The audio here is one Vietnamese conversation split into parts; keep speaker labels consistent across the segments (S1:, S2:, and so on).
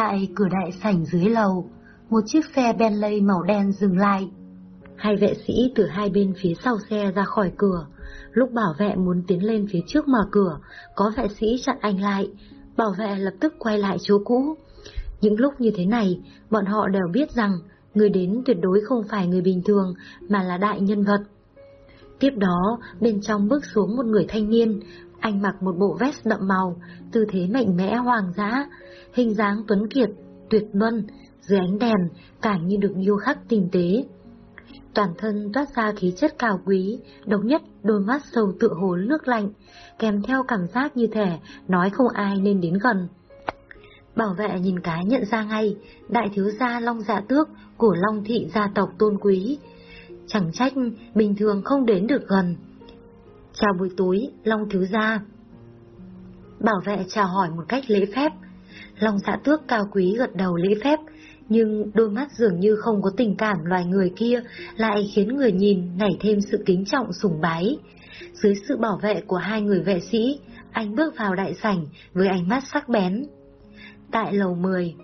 S1: Tại cửa đại sảnh dưới lầu, một chiếc xe Bentley màu đen dừng lại. Hai vệ sĩ từ hai bên phía sau xe ra khỏi cửa. Lúc bảo vệ muốn tiến lên phía trước mở cửa, có vệ sĩ chặn anh lại. Bảo vệ lập tức quay lại chỗ cũ. Những lúc như thế này, bọn họ đều biết rằng người đến tuyệt đối không phải người bình thường mà là đại nhân vật. Tiếp đó, bên trong bước xuống một người thanh niên, anh mặc một bộ vest đậm màu, tư thế mạnh mẽ hoàng dã, hình dáng tuấn kiệt, tuyệt luân, dưới ánh đèn càng như được yêu khắc tinh tế. Toàn thân toát ra khí chất cao quý, độc nhất đôi mắt sâu tựa hồ nước lạnh, kèm theo cảm giác như thể nói không ai nên đến gần. Bảo vệ nhìn cái nhận ra ngay, đại thiếu gia Long Dạ Tước của Long Thị gia tộc tôn quý. Chẳng trách bình thường không đến được gần. Chào buổi tối, Long thiếu gia. Bảo vệ chào hỏi một cách lễ phép. Long Dạ Tước cao quý gật đầu lễ phép, nhưng đôi mắt dường như không có tình cảm loài người kia lại khiến người nhìn nảy thêm sự kính trọng sùng bái. Dưới sự bảo vệ của hai người vệ sĩ, anh bước vào đại sảnh với ánh mắt sắc bén. Tại lầu 10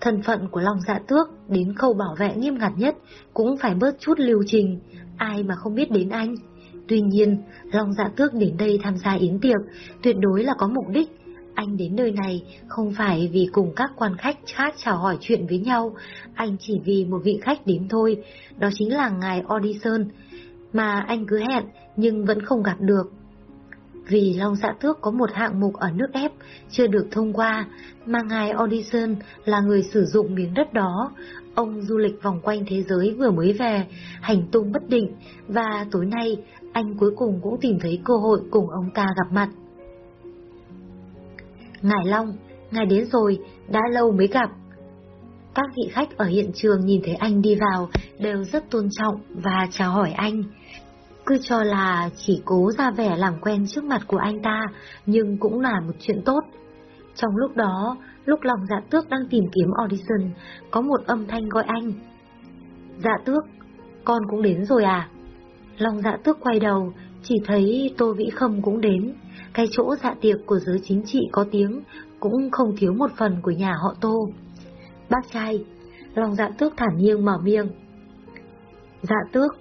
S1: Thân phận của Long Dạ Tước đến khâu bảo vệ nghiêm ngặt nhất cũng phải bớt chút lưu trình, ai mà không biết đến anh. Tuy nhiên, Long Dạ Tước đến đây tham gia yến tiệc tuyệt đối là có mục đích. Anh đến nơi này không phải vì cùng các quan khách khác chào hỏi chuyện với nhau, anh chỉ vì một vị khách đến thôi, đó chính là ngài Audison, mà anh cứ hẹn nhưng vẫn không gặp được. Vì Long Dạ Tước có một hạng mục ở nước ép chưa được thông qua, mà ngài Audison là người sử dụng miếng đất đó. Ông du lịch vòng quanh thế giới vừa mới về, hành tung bất định, và tối nay anh cuối cùng cũng tìm thấy cơ hội cùng ông ta gặp mặt. Ngài Long, ngài đến rồi, đã lâu mới gặp. Các vị khách ở hiện trường nhìn thấy anh đi vào đều rất tôn trọng và chào hỏi anh. Cứ cho là chỉ cố ra vẻ làm quen trước mặt của anh ta, nhưng cũng là một chuyện tốt. Trong lúc đó, lúc lòng dạ tước đang tìm kiếm audition, có một âm thanh gọi anh. Dạ tước, con cũng đến rồi à? Long dạ tước quay đầu, chỉ thấy Tô Vĩ Khâm cũng đến. Cái chỗ dạ tiệc của giới chính trị có tiếng, cũng không thiếu một phần của nhà họ Tô. Bác trai, Long dạ tước thản nhiên mở miệng. Dạ tước,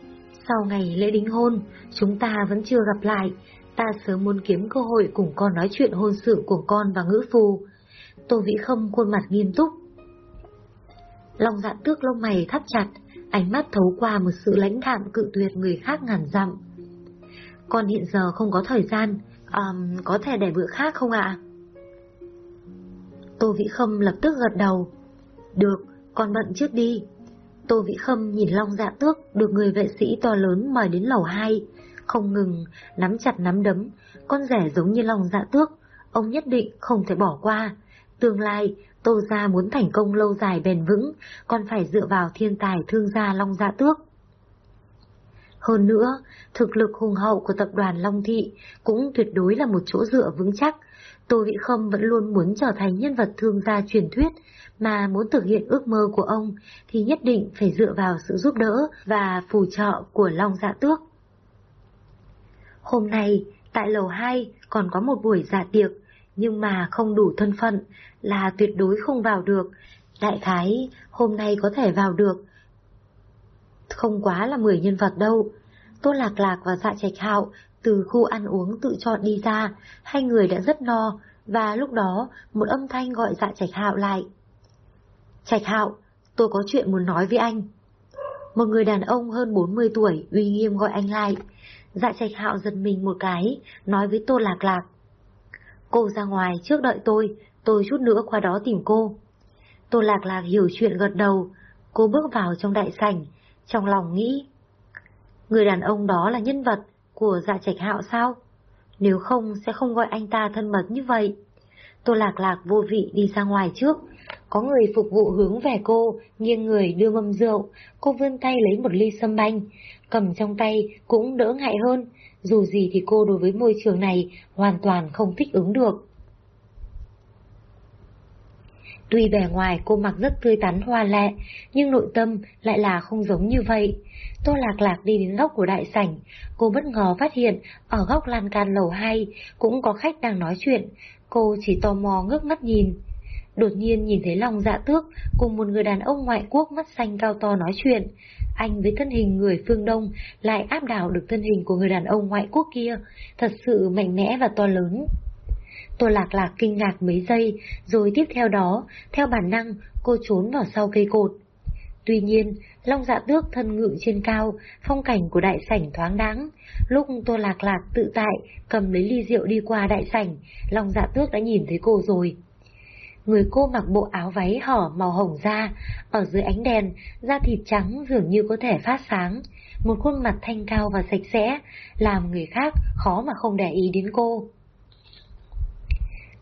S1: sau ngày lễ đính hôn, chúng ta vẫn chưa gặp lại, ta sớm muốn kiếm cơ hội cùng con nói chuyện hôn sự của con và ngữ phù. Tô Vĩ Khâm khuôn mặt nghiêm túc. Long dạ tước lông mày thắt chặt, ánh mắt thấu qua một sự lãnh đạm cự tuyệt người khác ngàn dặm. Con hiện giờ không có thời gian, um, có thể để bữa khác không ạ? Tô Vĩ Khâm lập tức gật đầu. Được, con bận trước đi. Tô Vĩ Khâm nhìn Long Dạ Tước được người vệ sĩ to lớn mời đến lầu 2, không ngừng nắm chặt nắm đấm, con rẻ giống như Long Dạ Tước, ông nhất định không thể bỏ qua. Tương lai, Tô Gia muốn thành công lâu dài bền vững, còn phải dựa vào thiên tài thương gia Long Dạ Tước. Hơn nữa, thực lực hùng hậu của tập đoàn Long Thị cũng tuyệt đối là một chỗ dựa vững chắc. Tô Vĩ Khâm vẫn luôn muốn trở thành nhân vật thương gia truyền thuyết, mà muốn thực hiện ước mơ của ông thì nhất định phải dựa vào sự giúp đỡ và phù trợ của Long Dạ Tước. Hôm nay, tại lầu 2 còn có một buổi dạ tiệc, nhưng mà không đủ thân phận là tuyệt đối không vào được. Đại khái, hôm nay có thể vào được. Không quá là 10 nhân vật đâu. Tô Lạc Lạc và Dạ Trạch Hạo từ khu ăn uống tự chọn đi ra, hai người đã rất no, và lúc đó một âm thanh gọi Dạ Trạch Hạo lại. Trạch Hạo, tôi có chuyện muốn nói với anh. Một người đàn ông hơn 40 tuổi uy nghiêm gọi anh lại. Dạ Trạch Hạo giật mình một cái, nói với Tô Lạc Lạc. Cô ra ngoài trước đợi tôi, tôi chút nữa qua đó tìm cô. Tô Lạc Lạc hiểu chuyện gật đầu, cô bước vào trong đại sảnh, trong lòng nghĩ. Người đàn ông đó là nhân vật của dạ trạch hạo sao? Nếu không sẽ không gọi anh ta thân mật như vậy. Tô Lạc Lạc vô vị đi ra ngoài trước, có người phục vụ hướng về cô, nghiêng người đưa mâm rượu, cô vươn tay lấy một ly sâm banh, cầm trong tay cũng đỡ ngại hơn, dù gì thì cô đối với môi trường này hoàn toàn không thích ứng được. Tuy bề ngoài cô mặc rất tươi tắn hoa lệ, nhưng nội tâm lại là không giống như vậy. Tô Lạc Lạc đi đến góc của đại sảnh, cô bất ngờ phát hiện ở góc lan can lầu 2 cũng có khách đang nói chuyện, cô chỉ tò mò ngước mắt nhìn. đột nhiên nhìn thấy lòng Dạ Tước cùng một người đàn ông ngoại quốc mắt xanh cao to nói chuyện. Anh với thân hình người phương Đông lại áp đảo được thân hình của người đàn ông ngoại quốc kia, thật sự mạnh mẽ và to lớn. Tô Lạc Lạc kinh ngạc mấy giây, rồi tiếp theo đó, theo bản năng, cô trốn vào sau cây cột. Tuy nhiên, Long Dạ Tước thân ngự trên cao, phong cảnh của đại sảnh thoáng đáng. Lúc Tô Lạc Lạc tự tại cầm lấy ly rượu đi qua đại sảnh, Long Dạ Tước đã nhìn thấy cô rồi. Người cô mặc bộ áo váy hở màu hồng da, ở dưới ánh đèn, da thịt trắng dường như có thể phát sáng. Một khuôn mặt thanh cao và sạch sẽ, làm người khác khó mà không để ý đến cô.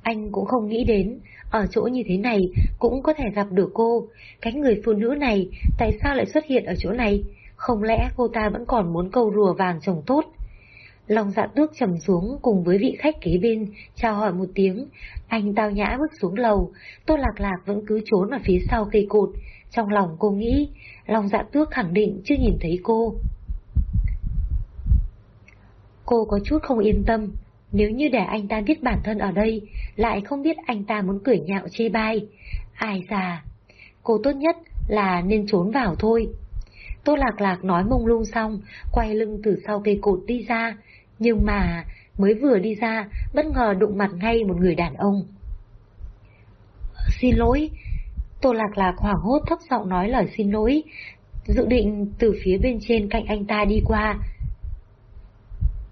S1: Anh cũng không nghĩ đến, ở chỗ như thế này cũng có thể gặp được cô. Cái người phụ nữ này tại sao lại xuất hiện ở chỗ này? Không lẽ cô ta vẫn còn muốn câu rùa vàng chồng tốt? Lòng dạ tước trầm xuống cùng với vị khách kế bên, chào hỏi một tiếng. Anh tao nhã bước xuống lầu, Tô Lạc Lạc vẫn cứ trốn ở phía sau cây cột. Trong lòng cô nghĩ, lòng dạ tước khẳng định chưa nhìn thấy cô. Cô có chút không yên tâm, nếu như để anh ta biết bản thân ở đây, lại không biết anh ta muốn cười nhạo chê bai. Ai già, cô tốt nhất là nên trốn vào thôi. Tô Lạc Lạc nói mông lung xong, quay lưng từ sau cây cột đi ra, nhưng mà mới vừa đi ra, bất ngờ đụng mặt ngay một người đàn ông. Xin lỗi, Tô Lạc Lạc hoảng hốt thấp giọng nói lời xin lỗi, dự định từ phía bên trên cạnh anh ta đi qua.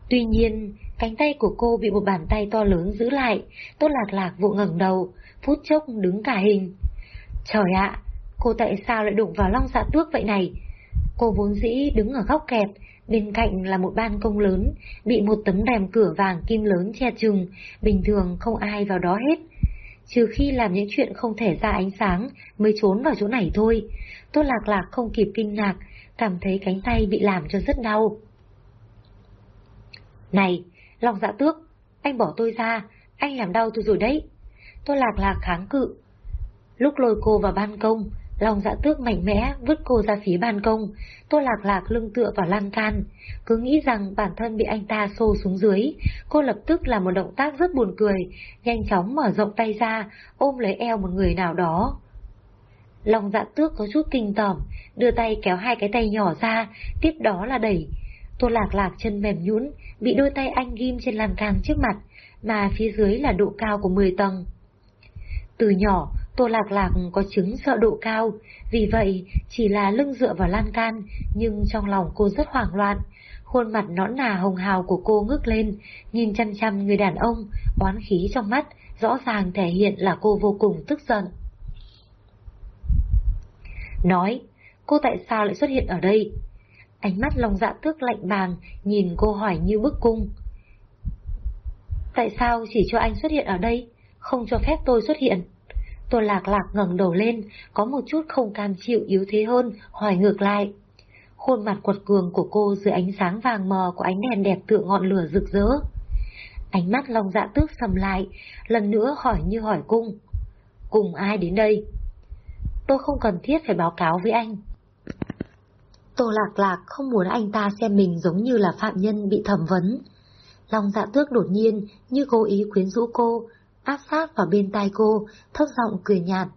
S1: Tuy nhiên, cánh tay của cô bị một bàn tay to lớn giữ lại, Tô Lạc Lạc vụ ngẩng đầu, phút chốc đứng cả hình. Trời ạ, cô tại sao lại đụng vào long dạ tước vậy này? Cô vốn dĩ đứng ở góc kẹp bên cạnh là một ban công lớn, bị một tấm rèm cửa vàng kim lớn che chừng, bình thường không ai vào đó hết. Trừ khi làm những chuyện không thể ra ánh sáng mới trốn vào chỗ này thôi. tôi Lạc Lạc không kịp kinh ngạc, cảm thấy cánh tay bị làm cho rất đau. Này, lòng dạ tước, anh bỏ tôi ra, anh làm đau tôi rồi đấy. Tôi lạc lạc kháng cự. Lúc lôi cô vào ban công, Long dạ tước mạnh mẽ vứt cô ra phía ban công, tô lạc lạc lưng tựa vào lan can, cứ nghĩ rằng bản thân bị anh ta xô xuống dưới, cô lập tức làm một động tác rất buồn cười, nhanh chóng mở rộng tay ra, ôm lấy eo một người nào đó. Long dạ tước có chút kinh tởm, đưa tay kéo hai cái tay nhỏ ra, tiếp đó là đẩy, Tô Lạc Lạc chân mềm nhũn, bị đôi tay anh ghim trên lan can trước mặt, mà phía dưới là độ cao của 10 tầng. Từ nhỏ, Tô Lạc Lạc có chứng sợ độ cao, vì vậy chỉ là lưng dựa vào lan can, nhưng trong lòng cô rất hoảng loạn. Khuôn mặt nõn nà hồng hào của cô ngước lên, nhìn chăm chăm người đàn ông, oán khí trong mắt, rõ ràng thể hiện là cô vô cùng tức giận. Nói, cô tại sao lại xuất hiện ở đây? Ánh mắt lòng dạ tước lạnh bàng, nhìn cô hỏi như bức cung. Tại sao chỉ cho anh xuất hiện ở đây, không cho phép tôi xuất hiện? Tôi lạc lạc ngẩng đầu lên, có một chút không cam chịu yếu thế hơn, hỏi ngược lại. Khuôn mặt quật cường của cô dưới ánh sáng vàng mờ của ánh đèn đẹp tựa ngọn lửa rực rỡ. Ánh mắt lòng dạ tước sầm lại, lần nữa hỏi như hỏi cung. Cùng ai đến đây? Tôi không cần thiết phải báo cáo với anh. Tô Lạc Lạc không muốn anh ta xem mình giống như là phạm nhân bị thẩm vấn. Long dạ tước đột nhiên như cố ý quyến rũ cô, áp sát vào bên tai cô, thấp giọng cười nhạt.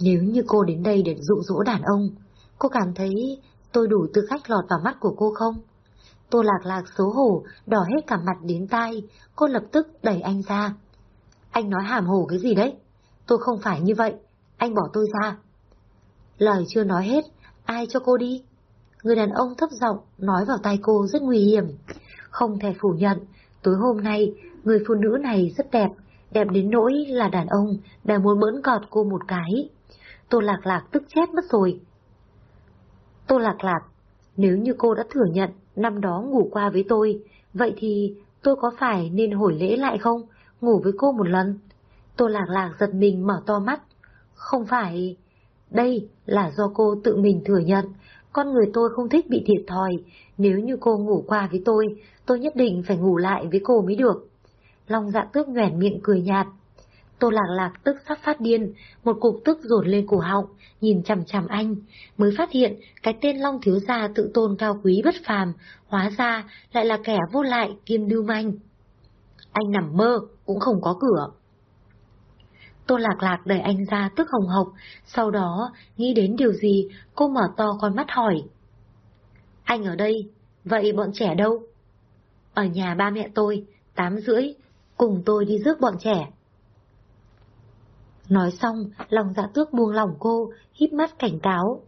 S1: Nếu như cô đến đây để dụ dỗ đàn ông, cô cảm thấy tôi đủ tư cách lọt vào mắt của cô không? Tô lạc lạc xấu hổ, đỏ hết cả mặt đến tai, cô lập tức đẩy anh ra. Anh nói hàm hồ cái gì đấy? Tôi không phải như vậy, anh bỏ tôi ra. Lời chưa nói hết, ai cho cô đi? Người đàn ông thấp giọng nói vào tai cô rất nguy hiểm. Không thể phủ nhận, tối hôm nay, người phụ nữ này rất đẹp, đẹp đến nỗi là đàn ông đã muốn bỡn cọt cô một cái. Tô Lạc Lạc tức chết mất rồi. Tô Lạc Lạc, nếu như cô đã thừa nhận năm đó ngủ qua với tôi, vậy thì tôi có phải nên hồi lễ lại không? Ngủ với cô một lần. Tô Lạc Lạc giật mình mở to mắt. Không phải... Đây là do cô tự mình thừa nhận, con người tôi không thích bị thiệt thòi, nếu như cô ngủ qua với tôi, tôi nhất định phải ngủ lại với cô mới được. Long dạ tước nhoẻn miệng cười nhạt. Tô lạc lạc tức sắp phát điên, một cục tức dồn lên cổ họng, nhìn chằm chằm anh, mới phát hiện cái tên Long thiếu gia tự tôn cao quý bất phàm, hóa ra lại là kẻ vô lại kiêm lưu manh. Anh nằm mơ, cũng không có cửa. Tô Lạc Lạc đẩy anh ra tức hồng hộc, sau đó nghĩ đến điều gì, cô mở to con mắt hỏi. Anh ở đây, vậy bọn trẻ đâu? Ở nhà ba mẹ tôi, tám rưỡi, cùng tôi đi rước bọn trẻ. Nói xong, lòng dạ tước buông lòng cô, híp mắt cảnh cáo.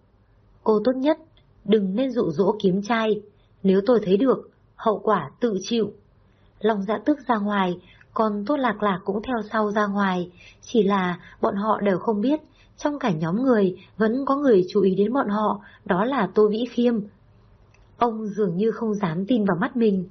S1: Cô tốt nhất, đừng nên dụ dỗ kiếm trai, nếu tôi thấy được, hậu quả tự chịu. Lòng dạ tước ra ngoài, còn Tốt Lạc Lạc cũng theo sau ra ngoài, chỉ là bọn họ đều không biết, trong cả nhóm người vẫn có người chú ý đến bọn họ, đó là Tô Vĩ Khiêm. Ông dường như không dám tin vào mắt mình.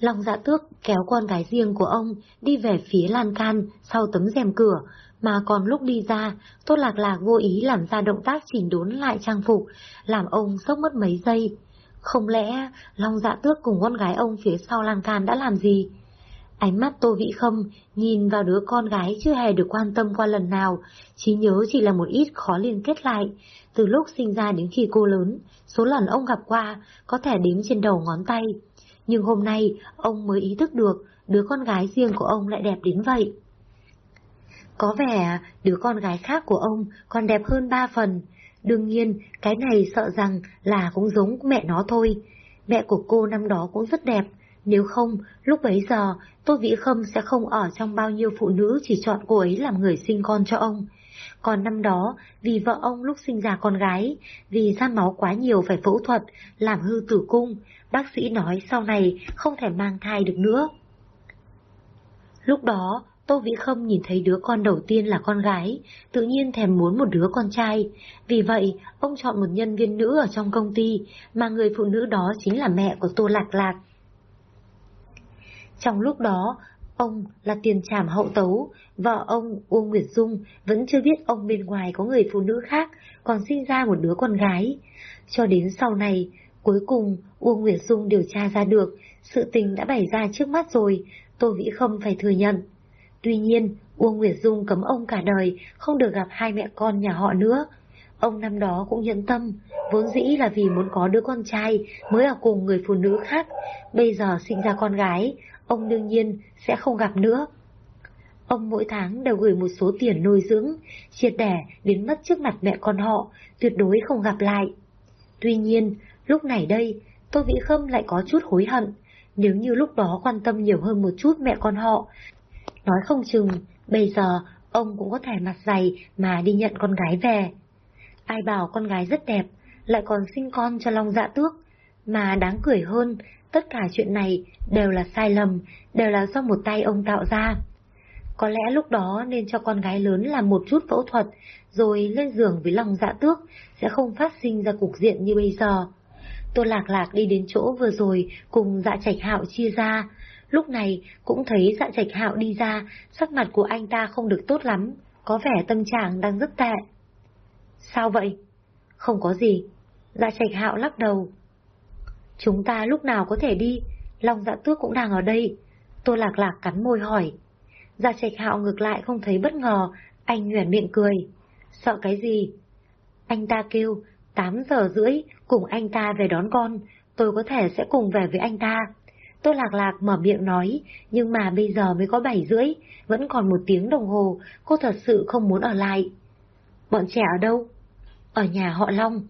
S1: Long dạ tước kéo con gái riêng của ông đi về phía lan can sau tấm rèm cửa, mà còn lúc đi ra, Tốt Lạc Lạc vô ý làm ra động tác chỉnh đốn lại trang phục, làm ông sốc mất mấy giây. Không lẽ Long dạ tước cùng con gái ông phía sau lan can đã làm gì? Ánh mắt Tô Vĩ Khâm nhìn vào đứa con gái chưa hề được quan tâm qua lần nào, trí nhớ chỉ là một ít khó liên kết lại. Từ lúc sinh ra đến khi cô lớn, số lần ông gặp qua có thể đếm trên đầu ngón tay. Nhưng hôm nay ông mới ý thức được đứa con gái riêng của ông lại đẹp đến vậy. Có vẻ đứa con gái khác của ông còn đẹp hơn ba phần. Đương nhiên, cái này sợ rằng là cũng giống mẹ nó thôi. Mẹ của cô năm đó cũng rất đẹp, nếu không, lúc bấy giờ, Tô Vĩ Khâm sẽ không ở trong bao nhiêu phụ nữ chỉ chọn cô ấy làm người sinh con cho ông. Còn năm đó, vì vợ ông lúc sinh ra con gái, vì ra máu quá nhiều phải phẫu thuật, làm hư tử cung, bác sĩ nói sau này không thể mang thai được nữa. Lúc đó, Tô Vĩ Khâm nhìn thấy đứa con đầu tiên là con gái, tự nhiên thèm muốn một đứa con trai. Vì vậy, ông chọn một nhân viên nữ ở trong công ty, mà người phụ nữ đó chính là mẹ của Tô Lạc Lạc. Trong lúc đó, ông là tiền trảm hậu tấu, vợ ông Uông Nguyệt Dung vẫn chưa biết ông bên ngoài có người phụ nữ khác, còn sinh ra một đứa con gái. Cho đến sau này, cuối cùng Uông Nguyệt Dung điều tra ra được, sự tình đã bày ra trước mắt rồi, Tô Vĩ Khâm phải thừa nhận. Tuy nhiên, Uông Nguyệt Dung cấm ông cả đời không được gặp hai mẹ con nhà họ nữa. Ông năm đó cũng nhẫn tâm, vốn dĩ là vì muốn có đứa con trai mới ở cùng người phụ nữ khác, bây giờ sinh ra con gái, ông đương nhiên sẽ không gặp nữa. Ông mỗi tháng đều gửi một số tiền nuôi dưỡng, triệt đẻ biến mất trước mặt mẹ con họ, tuyệt đối không gặp lại. Tuy nhiên, lúc này đây, Tô Vĩ Khâm lại có chút hối hận, nếu như lúc đó quan tâm nhiều hơn một chút mẹ con họ. Nói không chừng, bây giờ ông cũng có thể mặt dày mà đi nhận con gái về. Ai bảo con gái rất đẹp, lại còn sinh con cho Long Dạ Tước, mà đáng cười hơn Tất cả chuyện này đều là sai lầm, đều là do một tay ông tạo ra. Có lẽ lúc đó nên cho con gái lớn làm một chút phẫu thuật, rồi lên giường với lòng dạ tước, sẽ không phát sinh ra cục diện như bây giờ. Tô Lạc Lạc đi đến chỗ vừa rồi cùng dạ trạch hạo chia ra. Lúc này cũng thấy dạ trạch hạo đi ra, sắc mặt của anh ta không được tốt lắm, có vẻ tâm trạng đang rất tệ. Sao vậy? Không có gì. Dạ trạch hạo lắc đầu, Chúng ta lúc nào có thể đi? Long dạ tước cũng đang ở đây. Tô lạc lạc cắn môi hỏi. gia trạch hạo ngược lại không thấy bất ngờ, anh nhoẻn miệng cười. Sợ cái gì? Anh ta kêu, 8 giờ rưỡi, cùng anh ta về đón con, tôi có thể sẽ cùng về với anh ta. Tô lạc lạc mở miệng nói, nhưng mà bây giờ mới có 7 rưỡi, vẫn còn một tiếng đồng hồ, cô thật sự không muốn ở lại. Bọn trẻ ở đâu? Ở nhà họ Long.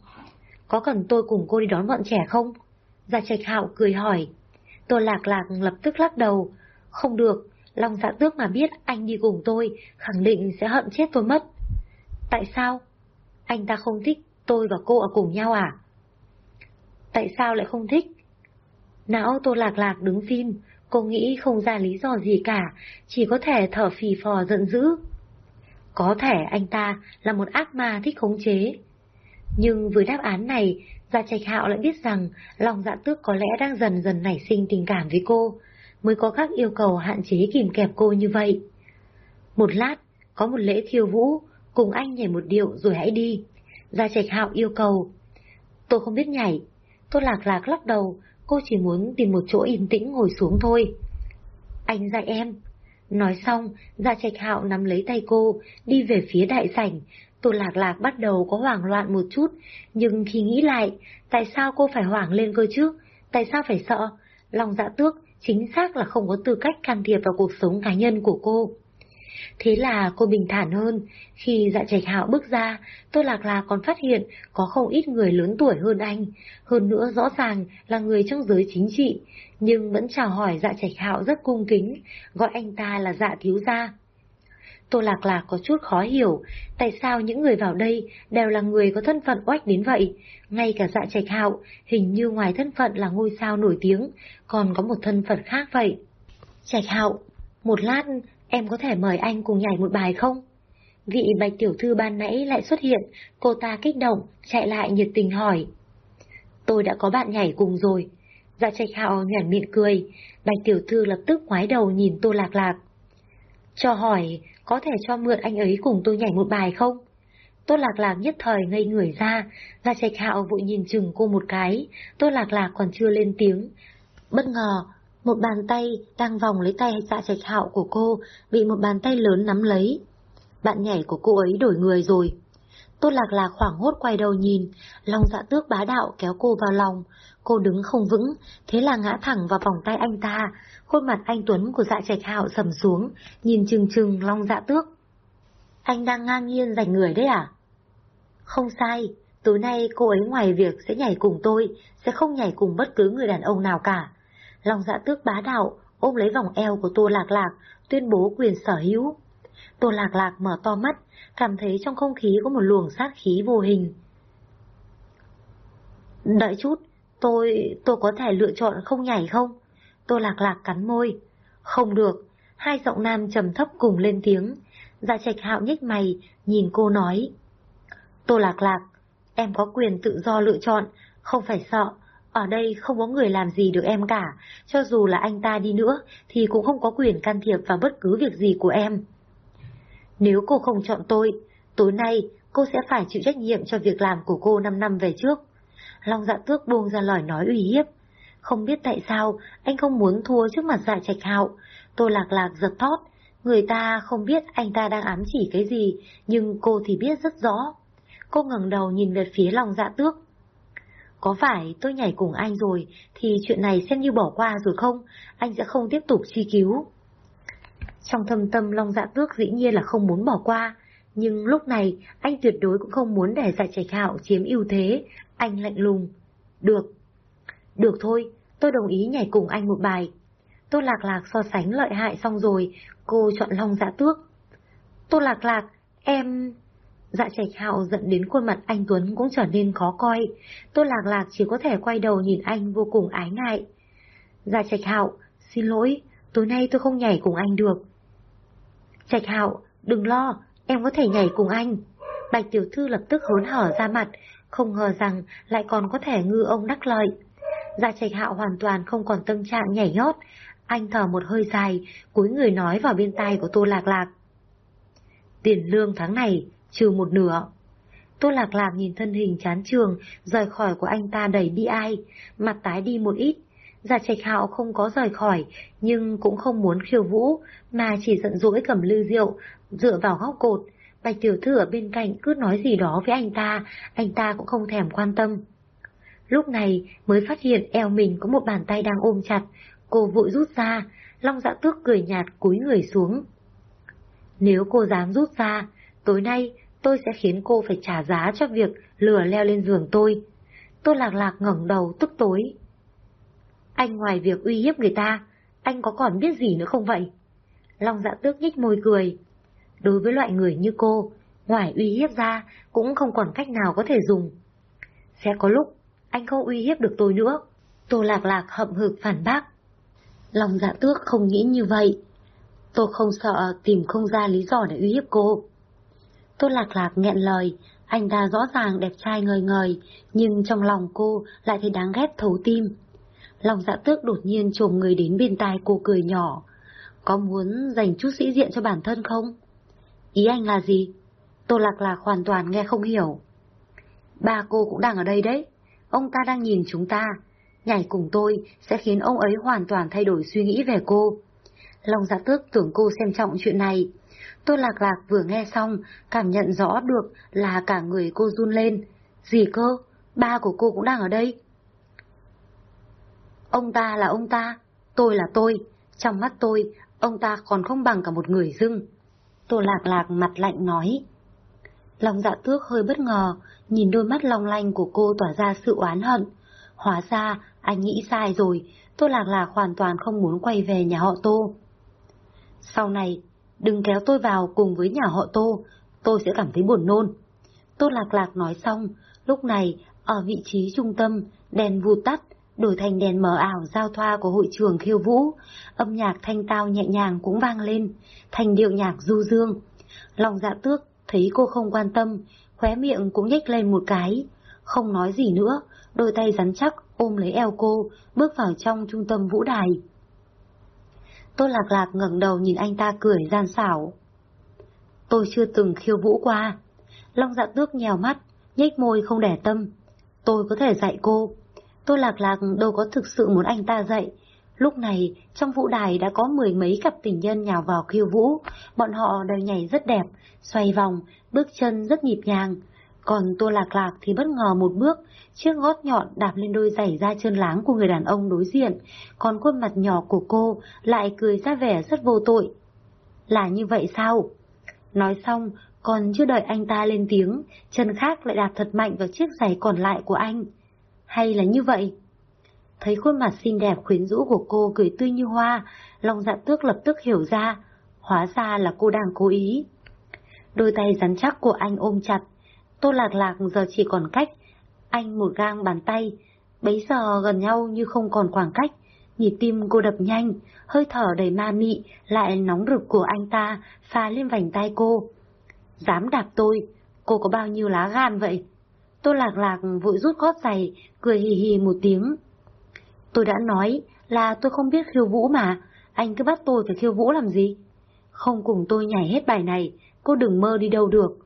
S1: Có cần tôi cùng cô đi đón bọn trẻ không? Gia Trạch Hạo cười hỏi. Tô Lạc Lạc lập tức lắc đầu. Không được, Long dạ tước mà biết anh đi cùng tôi, khẳng định sẽ hận chết tôi mất. Tại sao? Anh ta không thích tôi và cô ở cùng nhau à? Tại sao lại không thích? Não Tô Lạc Lạc đứng phim, cô nghĩ không ra lý do gì cả, chỉ có thể thở phì phò giận dữ. Có thể anh ta là một ác ma thích khống chế. Nhưng với đáp án này, Dạ Trạch Hạo lại biết rằng lòng dạ tước có lẽ đang dần dần nảy sinh tình cảm với cô, mới có các yêu cầu hạn chế kìm kẹp cô như vậy. Một lát, có một lễ thiêu vũ, cùng anh nhảy một điệu rồi hãy đi. Gia Trạch Hạo yêu cầu. Tôi không biết nhảy. Tôi lạc lạc lắc đầu, cô chỉ muốn tìm một chỗ yên tĩnh ngồi xuống thôi. Anh dạy em. Nói xong, Gia Trạch Hạo nắm lấy tay cô, đi về phía đại sảnh, Tô Lạc Lạc bắt đầu có hoảng loạn một chút, nhưng khi nghĩ lại, tại sao cô phải hoảng lên cơ chứ? Tại sao phải sợ? Lòng dạ tước chính xác là không có tư cách can thiệp vào cuộc sống cá nhân của cô. Thế là cô bình thản hơn. Khi dạ trạch hạo bước ra, tôi lạc lạc còn phát hiện có không ít người lớn tuổi hơn anh. Hơn nữa rõ ràng là người trong giới chính trị, nhưng vẫn chào hỏi dạ trạch hạo rất cung kính, gọi anh ta là dạ thiếu gia. Tô Lạc Lạc có chút khó hiểu, tại sao những người vào đây đều là người có thân phận oách đến vậy. Ngay cả dạ trạch hạo, hình như ngoài thân phận là ngôi sao nổi tiếng, còn có một thân phận khác vậy. Trạch hạo, một lát em có thể mời anh cùng nhảy một bài không? Vị bạch tiểu thư ban nãy lại xuất hiện, cô ta kích động, chạy lại nhiệt tình hỏi. Tôi đã có bạn nhảy cùng rồi. Dạ trạch hạo nhoẻn miệng cười, bạch tiểu thư lập tức ngoái đầu nhìn tô lạc lạc. Cho hỏi, có thể cho mượn anh ấy cùng tôi nhảy một bài không? Tô Lạc Lạc nhất thời ngây người ra, ra Trạch Hạo vội nhìn chừng cô một cái, Tô Lạc Lạc còn chưa lên tiếng. Bất ngờ, một bàn tay đang vòng lấy tay Dạ Trạch Hạo của cô, bị một bàn tay lớn nắm lấy. Bạn nhảy của cô ấy đổi người rồi. Tô Lạc Lạc hoảng hốt quay đầu nhìn, lòng dạ tước bá đạo kéo cô vào lòng. Cô đứng không vững, thế là ngã thẳng vào vòng tay anh ta, Khuôn mặt anh Tuấn của dạ trạch hạo sầm xuống, nhìn chừng chừng long dạ tước. Anh đang ngang nhiên giành người đấy à? Không sai, tối nay cô ấy ngoài việc sẽ nhảy cùng tôi, sẽ không nhảy cùng bất cứ người đàn ông nào cả. Long dạ tước bá đạo, ôm lấy vòng eo của Tô Lạc Lạc, tuyên bố quyền sở hữu. Tô Lạc Lạc mở to mắt, cảm thấy trong không khí có một luồng sát khí vô hình. Đợi chút, tôi, tôi có thể lựa chọn không nhảy không? Tô Lạc Lạc cắn môi. Không được, hai giọng nam trầm thấp cùng lên tiếng. Dạ trạch hạo nhếch mày, nhìn cô nói. Tô Lạc Lạc, em có quyền tự do lựa chọn, không phải sợ. Ở đây không có người làm gì được em cả, cho dù là anh ta đi nữa thì cũng không có quyền can thiệp vào bất cứ việc gì của em. Nếu cô không chọn tôi, tối nay cô sẽ phải chịu trách nhiệm cho việc làm của cô 5 năm về trước. Long dạ tước buông ra lời nói uy hiếp. Không biết tại sao anh không muốn thua trước mặt dạ trạch hạo. Tô lạc lạc giật thót. Người ta không biết anh ta đang ám chỉ cái gì, nhưng cô thì biết rất rõ. Cô ngẩng đầu nhìn về phía lòng dạ tước. Có phải tôi nhảy cùng anh rồi, thì chuyện này xem như bỏ qua rồi không? Anh sẽ không tiếp tục truy cứu. Trong thâm tâm Long Dạ Tước dĩ nhiên là không muốn bỏ qua, nhưng lúc này anh tuyệt đối cũng không muốn để Dạ Trạch Hạo chiếm ưu thế. Anh lạnh lùng. Được, được thôi, tôi đồng ý nhảy cùng anh một bài. Tô Lạc Lạc so sánh lợi hại xong rồi, cô chọn Long Dạ Tước. Tô Lạc Lạc, em... Dạ trạch hạo giận đến khuôn mặt anh Tuấn cũng trở nên khó coi. Tô Lạc Lạc chỉ có thể quay đầu nhìn anh vô cùng ái ngại. Dạ trạch hạo, xin lỗi, tối nay tôi không nhảy cùng anh được. Trạch hạo, đừng lo, em có thể nhảy cùng anh. Bạch tiểu thư lập tức hớn hở ra mặt, không ngờ rằng lại còn có thể ngư ông đắc lợi. Gia trạch hạo hoàn toàn không còn tâm trạng nhảy nhót. Anh thở một hơi dài, cúi người nói vào bên tai của Tô Lạc Lạc. Tiền lương tháng này, trừ một nửa. Tô Lạc Lạc nhìn thân hình chán trường, rời khỏi của anh ta đầy bi ai, mặt tái đi một ít. Gia trạch hạo không có rời khỏi, nhưng cũng không muốn khiêu vũ, mà chỉ giận dỗi cầm lư rượu, dựa vào góc cột. Bạch tiểu thư ở bên cạnh cứ nói gì đó với anh ta, anh ta cũng không thèm quan tâm. Lúc này mới phát hiện eo mình có một bàn tay đang ôm chặt, cô vội rút ra, Long dạ tước cười nhạt cúi người xuống. Nếu cô dám rút ra, tối nay tôi sẽ khiến cô phải trả giá cho việc lừa leo lên giường tôi. Tôi lạc lạc ngẩng đầu tức tối. Anh ngoài việc uy hiếp người ta, anh có còn biết gì nữa không vậy? Long dạ tước nhích môi cười. Đối với loại người như cô, ngoài uy hiếp ra cũng không còn cách nào có thể dùng. Sẽ có lúc anh không uy hiếp được tôi nữa. Tô Lạc Lạc hậm hực phản bác. Lòng dạ tước không nghĩ như vậy. Tôi không sợ tìm không ra lý do để uy hiếp cô. Tô Lạc Lạc nghẹn lời, anh ta rõ ràng đẹp trai ngời ngời, nhưng trong lòng cô lại thấy đáng ghét thấu tim. Lòng dạ tước đột nhiên trồm người đến bên tai cô cười nhỏ. Có muốn dành chút sĩ diện cho bản thân không? Ý anh là gì? Tô Lạc Lạc hoàn toàn nghe không hiểu. Ba cô cũng đang ở đây đấy. Ông ta đang nhìn chúng ta. Nhảy cùng tôi sẽ khiến ông ấy hoàn toàn thay đổi suy nghĩ về cô. Long giả dạ tước tưởng cô xem trọng chuyện này. Tôi lạc lạc vừa nghe xong, cảm nhận rõ được là cả người cô run lên. Gì cơ? Ba của cô cũng đang ở đây. Ông ta là ông ta, tôi là tôi. Trong mắt tôi, ông ta còn không bằng cả một người dưng. Tô lạc lạc mặt lạnh nói. lòng dạ tước hơi bất ngờ, nhìn đôi mắt long lanh của cô tỏa ra sự oán hận. Hóa ra, anh nghĩ sai rồi, Tô Lạc Lạc hoàn toàn không muốn quay về nhà họ Tô. Sau này, đừng kéo tôi vào cùng với nhà họ Tô, tôi sẽ cảm thấy buồn nôn. Tô Lạc Lạc nói xong, lúc này, ở vị trí trung tâm, đèn vụt tắt, đổi thành đèn mờ ảo giao thoa của hội trường khiêu vũ, âm nhạc thanh tao nhẹ nhàng cũng vang lên, thành điệu nhạc du dương. Lòng dạ tước thấy cô không quan tâm, khóe miệng cũng nhếch lên một cái, không nói gì nữa, đôi tay rắn chắc ôm lấy eo cô, bước vào trong trung tâm vũ đài. Tô Lạc Lạc ngẩng đầu nhìn anh ta cười gian xảo. Tôi chưa từng khiêu vũ qua. Long dạ tước nhèo mắt, nhếch môi không đẻ tâm. Tôi có thể dạy cô. Tô Lạc Lạc đâu có thực sự muốn anh ta dạy. Lúc này, trong vũ đài đã có mười mấy cặp tình nhân nhào vào khiêu vũ. Bọn họ đều nhảy rất đẹp, xoay vòng, bước chân rất nhịp nhàng. Còn Tô Lạc Lạc thì bất ngờ một bước, chiếc gót nhọn đạp lên đôi giày da chân láng của người đàn ông đối diện, còn khuôn mặt nhỏ của cô lại cười ra vẻ rất vô tội. Là như vậy sao? Nói xong, còn chưa đợi anh ta lên tiếng, chân khác lại đạp thật mạnh vào chiếc giày còn lại của anh. Hay là như vậy? Thấy khuôn mặt xinh đẹp khuyến rũ của cô cười tươi như hoa, lòng dạ tước lập tức hiểu ra, hóa ra là cô đang cố ý. Đôi tay rắn chắc của anh ôm chặt, Tô Lạc Lạc giờ chỉ còn cách, anh một gang bàn tay, bấy giờ gần nhau như không còn khoảng cách, nhịp tim cô đập nhanh, hơi thở đầy ma mị, lại nóng rực của anh ta pha lên vành tay cô. Dám đạp tôi, cô có bao nhiêu lá gan vậy? Tô Lạc Lạc vội rút gót giày, cười hì hì một tiếng. Tôi đã nói là tôi không biết khiêu vũ mà, anh cứ bắt tôi phải khiêu vũ làm gì? Không cùng tôi nhảy hết bài này, cô đừng mơ đi đâu được.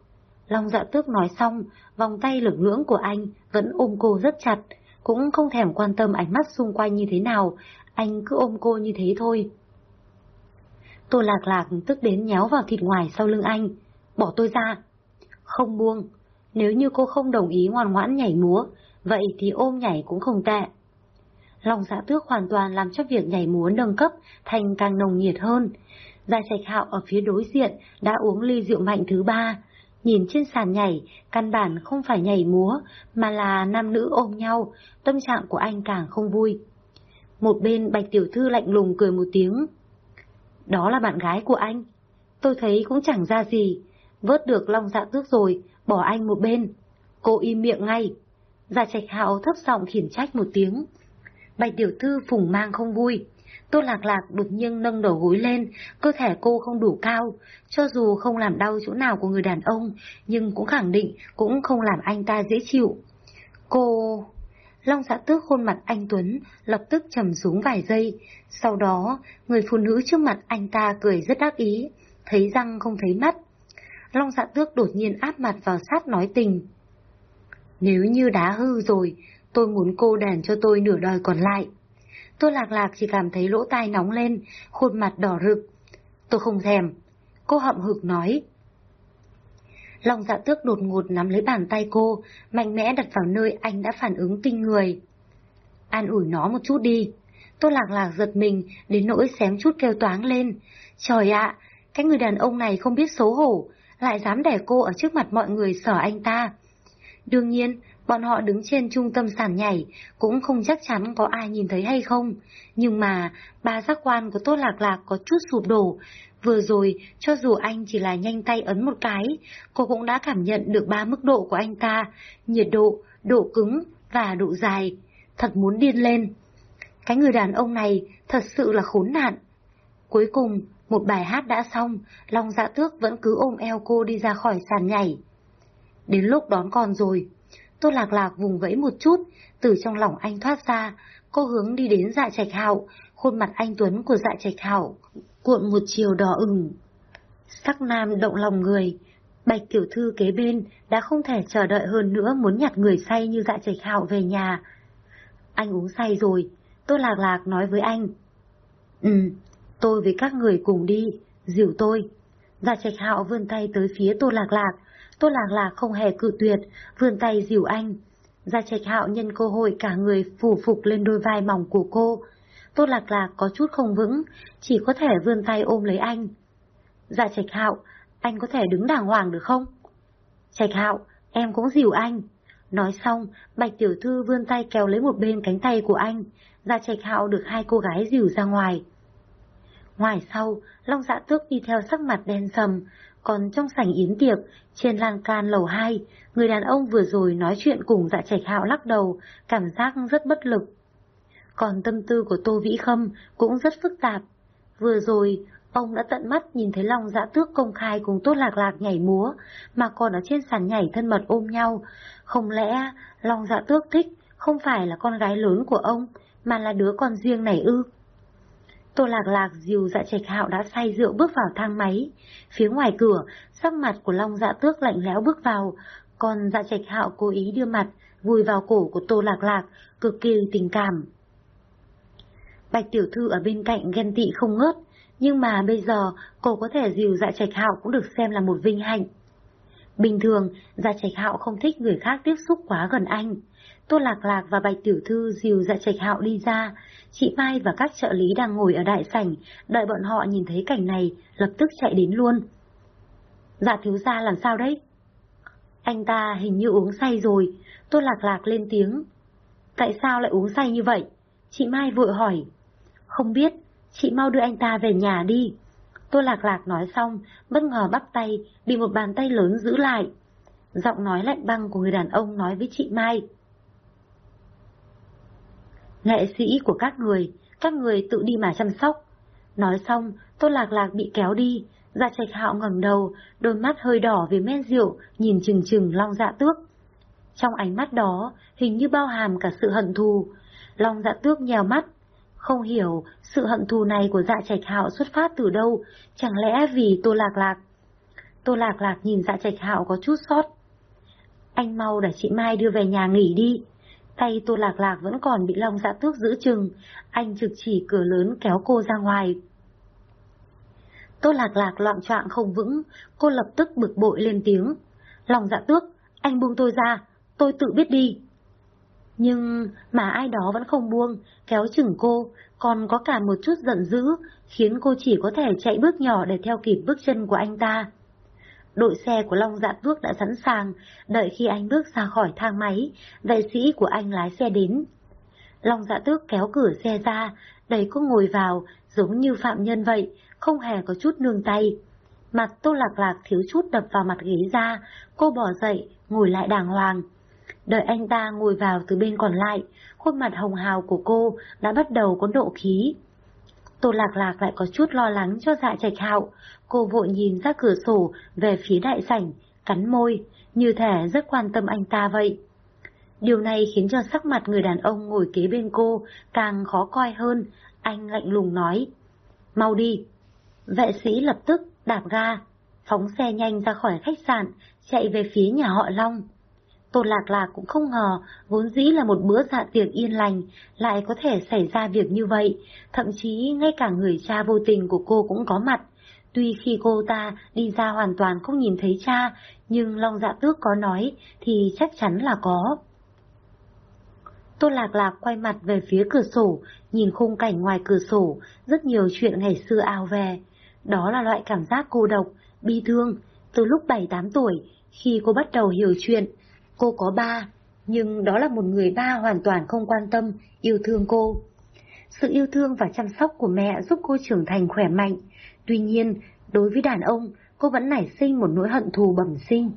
S1: Long dạ tước nói xong, vòng tay lực lưỡng của anh vẫn ôm cô rất chặt, cũng không thèm quan tâm ánh mắt xung quanh như thế nào, anh cứ ôm cô như thế thôi. Tô lạc lạc tức đến nhéo vào thịt ngoài sau lưng anh, bỏ tôi ra. Không buông, nếu như cô không đồng ý ngoan ngoãn nhảy múa, vậy thì ôm nhảy cũng không tệ. lòng dạ tước hoàn toàn làm cho việc nhảy múa nâng cấp thành càng nồng nhiệt hơn. Gia Trạch Hạo ở phía đối diện đã uống ly rượu mạnh thứ ba, Nhìn trên sàn nhảy, căn bản không phải nhảy múa, mà là nam nữ ôm nhau, tâm trạng của anh càng không vui. Một bên bạch tiểu thư lạnh lùng cười một tiếng. Đó là bạn gái của anh. Tôi thấy cũng chẳng ra gì. Vớt được long dạ tước rồi, bỏ anh một bên. Cô im miệng ngay. Dạ trạch hạo thấp giọng khiển trách một tiếng. Bạch tiểu thư phùng mang không vui. Tô Lạc Lạc đột nhiên nâng đầu gối lên, cơ thể cô không đủ cao, cho dù không làm đau chỗ nào của người đàn ông, nhưng cũng khẳng định cũng không làm anh ta dễ chịu. Cô... Long xã tước khuôn mặt anh Tuấn, lập tức trầm xuống vài giây. Sau đó, người phụ nữ trước mặt anh ta cười rất đắc ý, thấy răng không thấy mắt. Long dạ tước đột nhiên áp mặt vào sát nói tình. Nếu như đá hư rồi, tôi muốn cô đàn cho tôi nửa đời còn lại. Tôi lạc lạc chỉ cảm thấy lỗ tai nóng lên, khuôn mặt đỏ rực. Tôi không thèm. Cô hậm hực nói. Long dạ tước đột ngột nắm lấy bàn tay cô, mạnh mẽ đặt vào nơi anh đã phản ứng kinh người. An ủi nó một chút đi. Tôi lạc lạc giật mình, đến nỗi xém chút kêu toáng lên. Trời ạ, cái người đàn ông này không biết xấu hổ, lại dám để cô ở trước mặt mọi người sở anh ta. Đương nhiên, Bọn họ đứng trên trung tâm sàn nhảy, cũng không chắc chắn có ai nhìn thấy hay không. Nhưng mà, ba giác quan của Tốt Lạc Lạc có chút sụp đổ. Vừa rồi, cho dù anh chỉ là nhanh tay ấn một cái, cô cũng đã cảm nhận được ba mức độ của anh ta, nhiệt độ, độ cứng và độ dài. Thật muốn điên lên. Cái người đàn ông này thật sự là khốn nạn. Cuối cùng, một bài hát đã xong, Long Dạ Tước vẫn cứ ôm eo cô đi ra khỏi sàn nhảy. Đến lúc đón con rồi, Tô Lạc Lạc vùng vẫy một chút, từ trong lòng anh thoát ra, cô hướng đi đến dạ trạch hạo, khuôn mặt anh Tuấn của dạ trạch hạo, cuộn một chiều đỏ ửng. Sắc nam động lòng người, bạch tiểu thư kế bên đã không thể chờ đợi hơn nữa muốn nhặt người say như dạ trạch hạo về nhà. Anh uống say rồi, Tô Lạc Lạc nói với anh. Ừ, tôi với các người cùng đi, dìu tôi. gia trạch hạo vươn tay tới phía Tô Lạc Lạc, Tô Lạc Lạc không hề cự tuyệt, vươn tay dìu anh. Gia Trạch Hạo nhân cơ hội cả người phủ phục lên đôi vai mỏng của cô. Tô Lạc Lạc có chút không vững, chỉ có thể vươn tay ôm lấy anh. gia Trạch Hạo, anh có thể đứng đàng hoàng được không? Trạch hạo, em cũng dìu anh. Nói xong, Bạch Tiểu Thư vươn tay kéo lấy một bên cánh tay của anh, ra Trạch hạo được hai cô gái dìu ra ngoài. Ngoài sau, Long Dạ Tước đi theo sắc mặt đen sầm, còn trong sảnh yến tiệc, trên lan can lầu 2, người đàn ông vừa rồi nói chuyện cùng dạ trạch hạo lắc đầu, cảm giác rất bất lực. Còn tâm tư của Tô Vĩ Khâm cũng rất phức tạp. Vừa rồi, ông đã tận mắt nhìn thấy Long Dạ Tước công khai cùng Tốt Lạc Lạc nhảy múa, mà còn ở trên sàn nhảy thân mật ôm nhau. Không lẽ Long Dạ Tước thích không phải là con gái lớn của ông, mà là đứa con riêng này ư? Tô Lạc Lạc dìu dạ trạch hạo đã say rượu bước vào thang máy. Phía ngoài cửa, sắc mặt của Long dạ tước lạnh lẽo bước vào, còn dạ trạch hạo cố ý đưa mặt, vùi vào cổ của Tô Lạc Lạc, cực kỳ tình cảm. Bạch tiểu thư ở bên cạnh ghen tị không ngớt, nhưng mà bây giờ cô có thể dìu dạ trạch hạo cũng được xem là một vinh hạnh. Bình thường, dạ trạch hạo không thích người khác tiếp xúc quá gần anh. Tô Lạc Lạc và Bạch Tiểu Thư dìu dạ trạch hạo đi ra, chị Mai và các trợ lý đang ngồi ở đại sảnh, đợi bọn họ nhìn thấy cảnh này, lập tức chạy đến luôn. Dạ thiếu gia làm sao đấy? Anh ta hình như uống say rồi, Tô Lạc Lạc lên tiếng. Tại sao lại uống say như vậy? Chị Mai vội hỏi. Không biết, chị mau đưa anh ta về nhà đi. Tô Lạc Lạc nói xong, bất ngờ bắt tay, bị một bàn tay lớn giữ lại. Giọng nói lạnh băng của người đàn ông nói với chị Mai. Nghệ sĩ của các người, các người tự đi mà chăm sóc. Nói xong, Tô Lạc Lạc bị kéo đi, dạ trạch hạo ngẩng đầu, đôi mắt hơi đỏ vì men rượu, nhìn chừng chừng long dạ tước. Trong ánh mắt đó, hình như bao hàm cả sự hận thù. Long dạ tước nhèo mắt, không hiểu sự hận thù này của dạ trạch hạo xuất phát từ đâu, chẳng lẽ vì Tô Lạc Lạc. Tô Lạc Lạc nhìn dạ trạch hạo có chút sót. Anh mau để chị Mai đưa về nhà nghỉ đi. Tay Tô Lạc Lạc vẫn còn bị Long Dạ Tước giữ chừng, anh trực chỉ cửa lớn kéo cô ra ngoài. Tô Lạc Lạc loạn trọng không vững, cô lập tức bực bội lên tiếng. Long Dạ Tước, anh buông tôi ra, tôi tự biết đi. Nhưng mà ai đó vẫn không buông, kéo chừng cô, còn có cả một chút giận dữ, khiến cô chỉ có thể chạy bước nhỏ để theo kịp bước chân của anh ta. Đội xe của Long Dạ Tước đã sẵn sàng, đợi khi anh bước ra khỏi thang máy, vệ sĩ của anh lái xe đến. Long Dạ Tước kéo cửa xe ra, đẩy cô ngồi vào, giống như phạm nhân vậy, không hề có chút nương tay. Mặt Tô Lạc Lạc thiếu chút đập vào mặt ghế ra, cô bỏ dậy, ngồi lại đàng hoàng. Đợi anh ta ngồi vào từ bên còn lại, khuôn mặt hồng hào của cô đã bắt đầu có độ khí. Tô Lạc Lạc lại có chút lo lắng cho dạ trạch hạo, cô vội nhìn ra cửa sổ về phía đại sảnh, cắn môi, như thể rất quan tâm anh ta vậy. Điều này khiến cho sắc mặt người đàn ông ngồi kế bên cô càng khó coi hơn, anh lạnh lùng nói. Mau đi! Vệ sĩ lập tức đạp ga, phóng xe nhanh ra khỏi khách sạn, chạy về phía nhà họ Long. Tôn Lạc Lạc cũng không ngờ, vốn dĩ là một bữa dạ tiệc yên lành, lại có thể xảy ra việc như vậy, thậm chí ngay cả người cha vô tình của cô cũng có mặt. Tuy khi cô ta đi ra hoàn toàn không nhìn thấy cha, nhưng Long Dạ Tước có nói thì chắc chắn là có. Tôn Lạc Lạc quay mặt về phía cửa sổ, nhìn khung cảnh ngoài cửa sổ, rất nhiều chuyện ngày xưa ao về. Đó là loại cảm giác cô độc, bi thương. Từ lúc 7-8 tuổi, khi cô bắt đầu hiểu chuyện, cô có ba, nhưng đó là một người ba hoàn toàn không quan tâm, yêu thương cô. Sự yêu thương và chăm sóc của mẹ giúp cô trưởng thành khỏe mạnh. Tuy nhiên, đối với đàn ông, cô vẫn nảy sinh một nỗi hận thù bẩm sinh.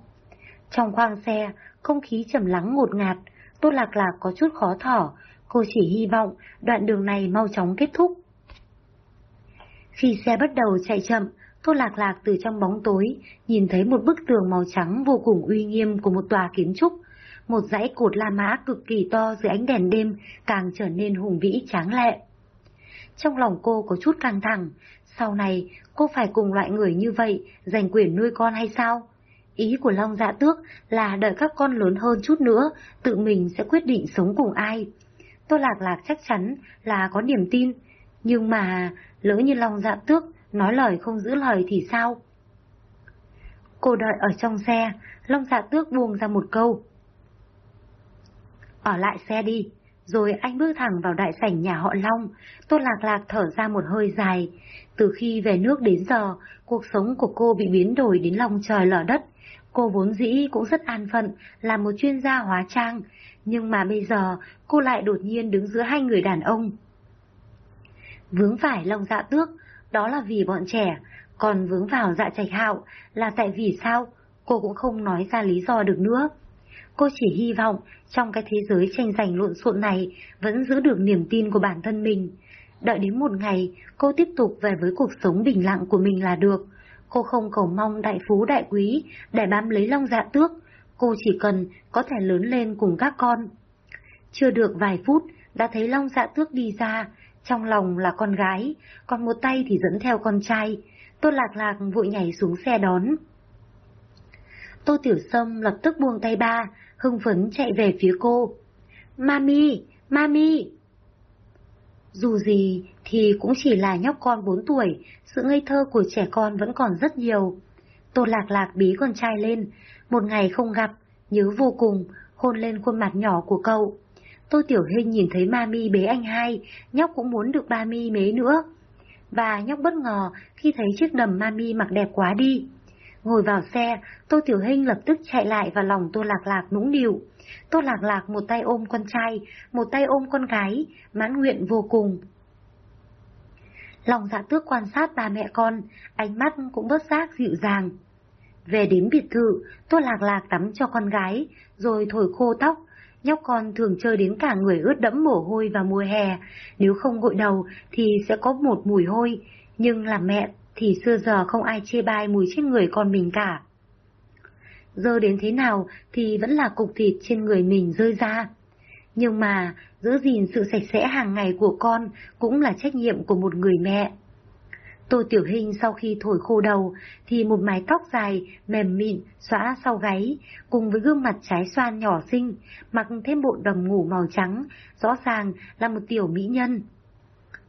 S1: Trong khoang xe, không khí trầm lắng ngột ngạt, Tô Lạc Lạc có chút khó thở, cô chỉ hy vọng đoạn đường này mau chóng kết thúc. Khi xe bắt đầu chạy chậm, Tô Lạc Lạc từ trong bóng tối nhìn thấy một bức tường màu trắng vô cùng uy nghiêm của một tòa kiến trúc. Một dãy cột La Mã cực kỳ to dưới ánh đèn đêm càng trở nên hùng vĩ tráng lệ. Trong lòng cô có chút căng thẳng, sau này cô phải cùng loại người như vậy giành quyền nuôi con hay sao? Ý của Long Dạ Tước là đợi các con lớn hơn chút nữa, tự mình sẽ quyết định sống cùng ai. Tô Lạc Lạc chắc chắn là có niềm tin, nhưng mà lỡ như Long Dạ Tước nói lời không giữ lời thì sao? Cô đợi ở trong xe, Long Dạ Tước buông ra một câu. Ở lại xe đi, Rồi anh bước thẳng vào đại sảnh nhà họ Long, Tô Lạc Lạc thở ra một hơi dài. Từ khi về nước đến giờ, cuộc sống của cô bị biến đổi đến lòng trời lở đất. Cô vốn dĩ cũng rất an phận, là một chuyên gia hóa trang, nhưng mà bây giờ cô lại đột nhiên đứng giữa hai người đàn ông. Vướng phải Long dạ tước, đó là vì bọn trẻ, còn vướng vào dạ trạch hạo là tại vì sao, cô cũng không nói ra lý do được nữa. Cô chỉ hy vọng trong cái thế giới tranh giành lộn xộn này vẫn giữ được niềm tin của bản thân mình. Đợi đến một ngày, cô tiếp tục về với cuộc sống bình lặng của mình là được. Cô không cầu mong đại phú đại quý để bám lấy long dạ tước. Cô chỉ cần có thể lớn lên cùng các con. Chưa được vài phút, đã thấy long dạ tước đi ra. Trong lòng là con gái, còn một tay thì dẫn theo con trai. Tô lạc lạc vội nhảy xuống xe đón. Tô Tiểu Sâm lập tức buông tay ba, hưng phấn chạy về phía cô. Mami, Mami! Dù gì thì cũng chỉ là nhóc con 4 tuổi, sự ngây thơ của trẻ con vẫn còn rất nhiều. Tô Lạc Lạc bí con trai lên, một ngày không gặp, nhớ vô cùng, hôn lên khuôn mặt nhỏ của cậu. Tô Tiểu Hình nhìn thấy Mami bế anh hai, nhóc cũng muốn được Mami bế nữa. Và nhóc bất ngờ khi thấy chiếc đầm Mami mặc đẹp quá đi. Ngồi vào xe, Tô Tiểu Hinh lập tức chạy lại vào lòng Tô Lạc Lạc nũng nịu. Tô Lạc Lạc một tay ôm con trai, một tay ôm con gái, mãn nguyện vô cùng. Lòng dạ tước quan sát ba mẹ con, ánh mắt cũng bớt giác dịu dàng. Về đến biệt thự, Tô Lạc Lạc tắm cho con gái, rồi thổi khô tóc. Nhóc con thường chơi đến cả người ướt đẫm mồ hôi vào mùa hè, nếu không gội đầu thì sẽ có một mùi hôi, nhưng làm mẹ thì xưa giờ không ai chê bai mùi trên người con mình cả. Dơ đến thế nào thì vẫn là cục thịt trên người mình rơi ra. Nhưng mà, giữ gìn sự sạch sẽ hàng ngày của con cũng là trách nhiệm của một người mẹ. Tô Tiểu Hình sau khi thổi khô đầu thì một mái tóc dài, mềm mịn, xõa sau gáy, cùng với gương mặt trái xoan nhỏ xinh, mặc thêm bộ đầm ngủ màu trắng, rõ ràng là một tiểu mỹ nhân.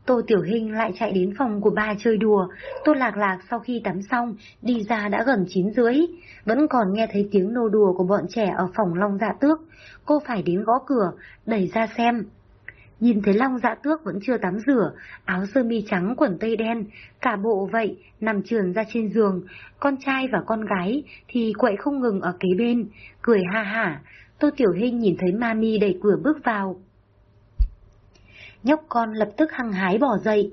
S1: Tô Tiểu Hình lại chạy đến phòng của ba chơi đùa. Tô Lạc Lạc sau khi tắm xong, đi ra đã gần chín rưỡi. Vẫn còn nghe thấy tiếng nô đùa của bọn trẻ ở phòng Long Dạ Tước. Cô phải đến gõ cửa, đẩy ra xem. Nhìn thấy Long Dạ Tước vẫn chưa tắm rửa, áo sơ mi trắng quần tây đen, cả bộ vậy, nằm trườn ra trên giường. Con trai và con gái thì quậy không ngừng ở kế bên, cười ha hả. Tô Tiểu Hinh nhìn thấy Mami đẩy cửa bước vào. Nhóc con lập tức hăng hái bỏ dậy.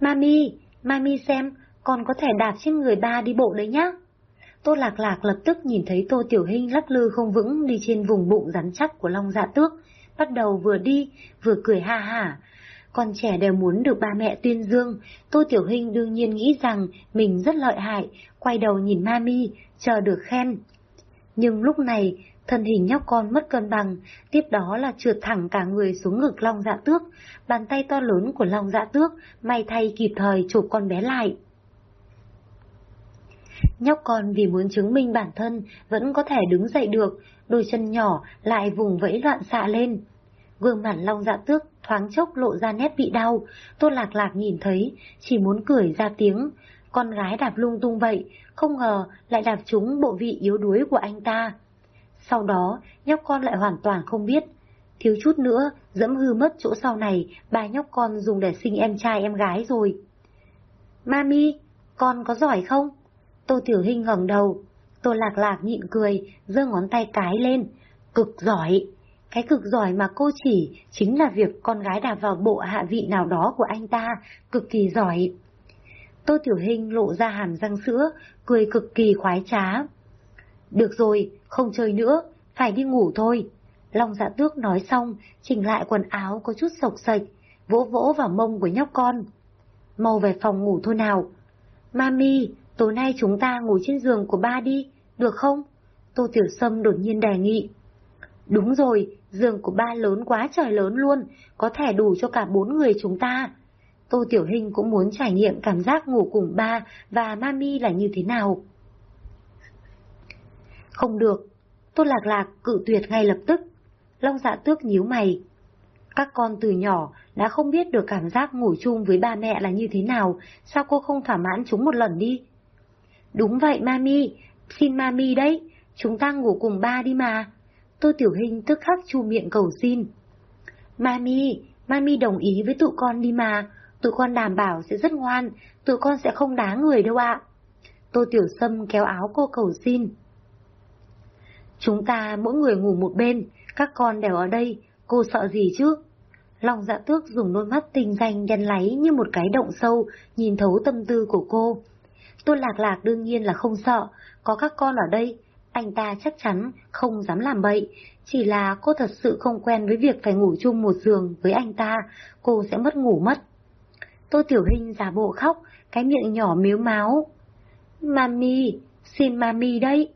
S1: Mami, Mami xem, con có thể đạp trên người ba đi bộ đấy nhá. Tô Lạc Lạc lập tức nhìn thấy Tô Tiểu Hinh lắc lư không vững đi trên vùng bụng rắn chắc của Long Dạ Tước, bắt đầu vừa đi, vừa cười ha hả. Con trẻ đều muốn được ba mẹ tuyên dương, Tô Tiểu Hinh đương nhiên nghĩ rằng mình rất lợi hại, quay đầu nhìn Mami, chờ được khen. Nhưng lúc này, thân hình nhóc con mất cân bằng, tiếp đó là trượt thẳng cả người xuống ngực Long Dạ Tước, bàn tay to lớn của Long Dạ Tước may thay kịp thời chụp con bé lại. Nhóc con vì muốn chứng minh bản thân vẫn có thể đứng dậy được, đôi chân nhỏ lại vùng vẫy loạn xạ lên. Gương mặt Long Dạ Tước thoáng chốc lộ ra nét bị đau, Tô Lạc Lạc nhìn thấy, chỉ muốn cười ra tiếng. Con gái đạp lung tung vậy, không ngờ lại đạp trúng bộ vị yếu đuối của anh ta. Sau đó, nhóc con lại hoàn toàn không biết. Thiếu chút nữa, dẫm hư mất chỗ sau này, ba nhóc con dùng để sinh em trai em gái rồi. Mami, con có giỏi không? Tô Tiểu Hinh ngẩng đầu. Tô Lạc Lạc nhịn cười, giơ ngón tay cái lên. Cực giỏi. Cái cực giỏi mà cô chỉ chính là việc con gái đạp vào bộ hạ vị nào đó của anh ta, cực kỳ giỏi. Tô Tiểu hình lộ ra hàm răng sữa, cười cực kỳ khoái trá. Được rồi, không chơi nữa, phải đi ngủ thôi. Long dạ tước nói xong, chỉnh lại quần áo có chút sộc sạch, vỗ vỗ vào mông của nhóc con. Mau về phòng ngủ thôi nào. Mami, tối nay chúng ta ngủ trên giường của ba đi, được không? Tô Tiểu Sâm đột nhiên đề nghị. Đúng rồi, giường của ba lớn quá trời lớn luôn, có thể đủ cho cả bốn người chúng ta. Tô Tiểu Hình cũng muốn trải nghiệm cảm giác ngủ cùng ba và Mami là như thế nào. Không được, Tô Lạc Lạc cự tuyệt ngay lập tức. Long dạ tước nhíu mày. Các con từ nhỏ đã không biết được cảm giác ngủ chung với ba mẹ là như thế nào, sao cô không thỏa mãn chúng một lần đi? Đúng vậy Mami, xin Mami đấy, chúng ta ngủ cùng ba đi mà. Tô Tiểu Hình tức khắc chu miệng cầu xin. Mami, Mami đồng ý với tụi con đi mà, tụi con đảm bảo sẽ rất ngoan, tụi con sẽ không đá người đâu ạ. Tô Tiểu Sâm kéo áo cô cầu xin. Chúng ta mỗi người ngủ một bên, các con đều ở đây, cô sợ gì chứ? lòng dạ tước dùng đôi mắt tinh danh đen láy như một cái động sâu, nhìn thấu tâm tư của cô. Tôi lạc lạc đương nhiên là không sợ, có các con ở đây, anh ta chắc chắn không dám làm bậy, chỉ là cô thật sự không quen với việc phải ngủ chung một giường với anh ta, cô sẽ mất ngủ mất. Tô Tiểu Hình giả bộ khóc, cái miệng nhỏ miếu máu. Mami, xin mami đấy.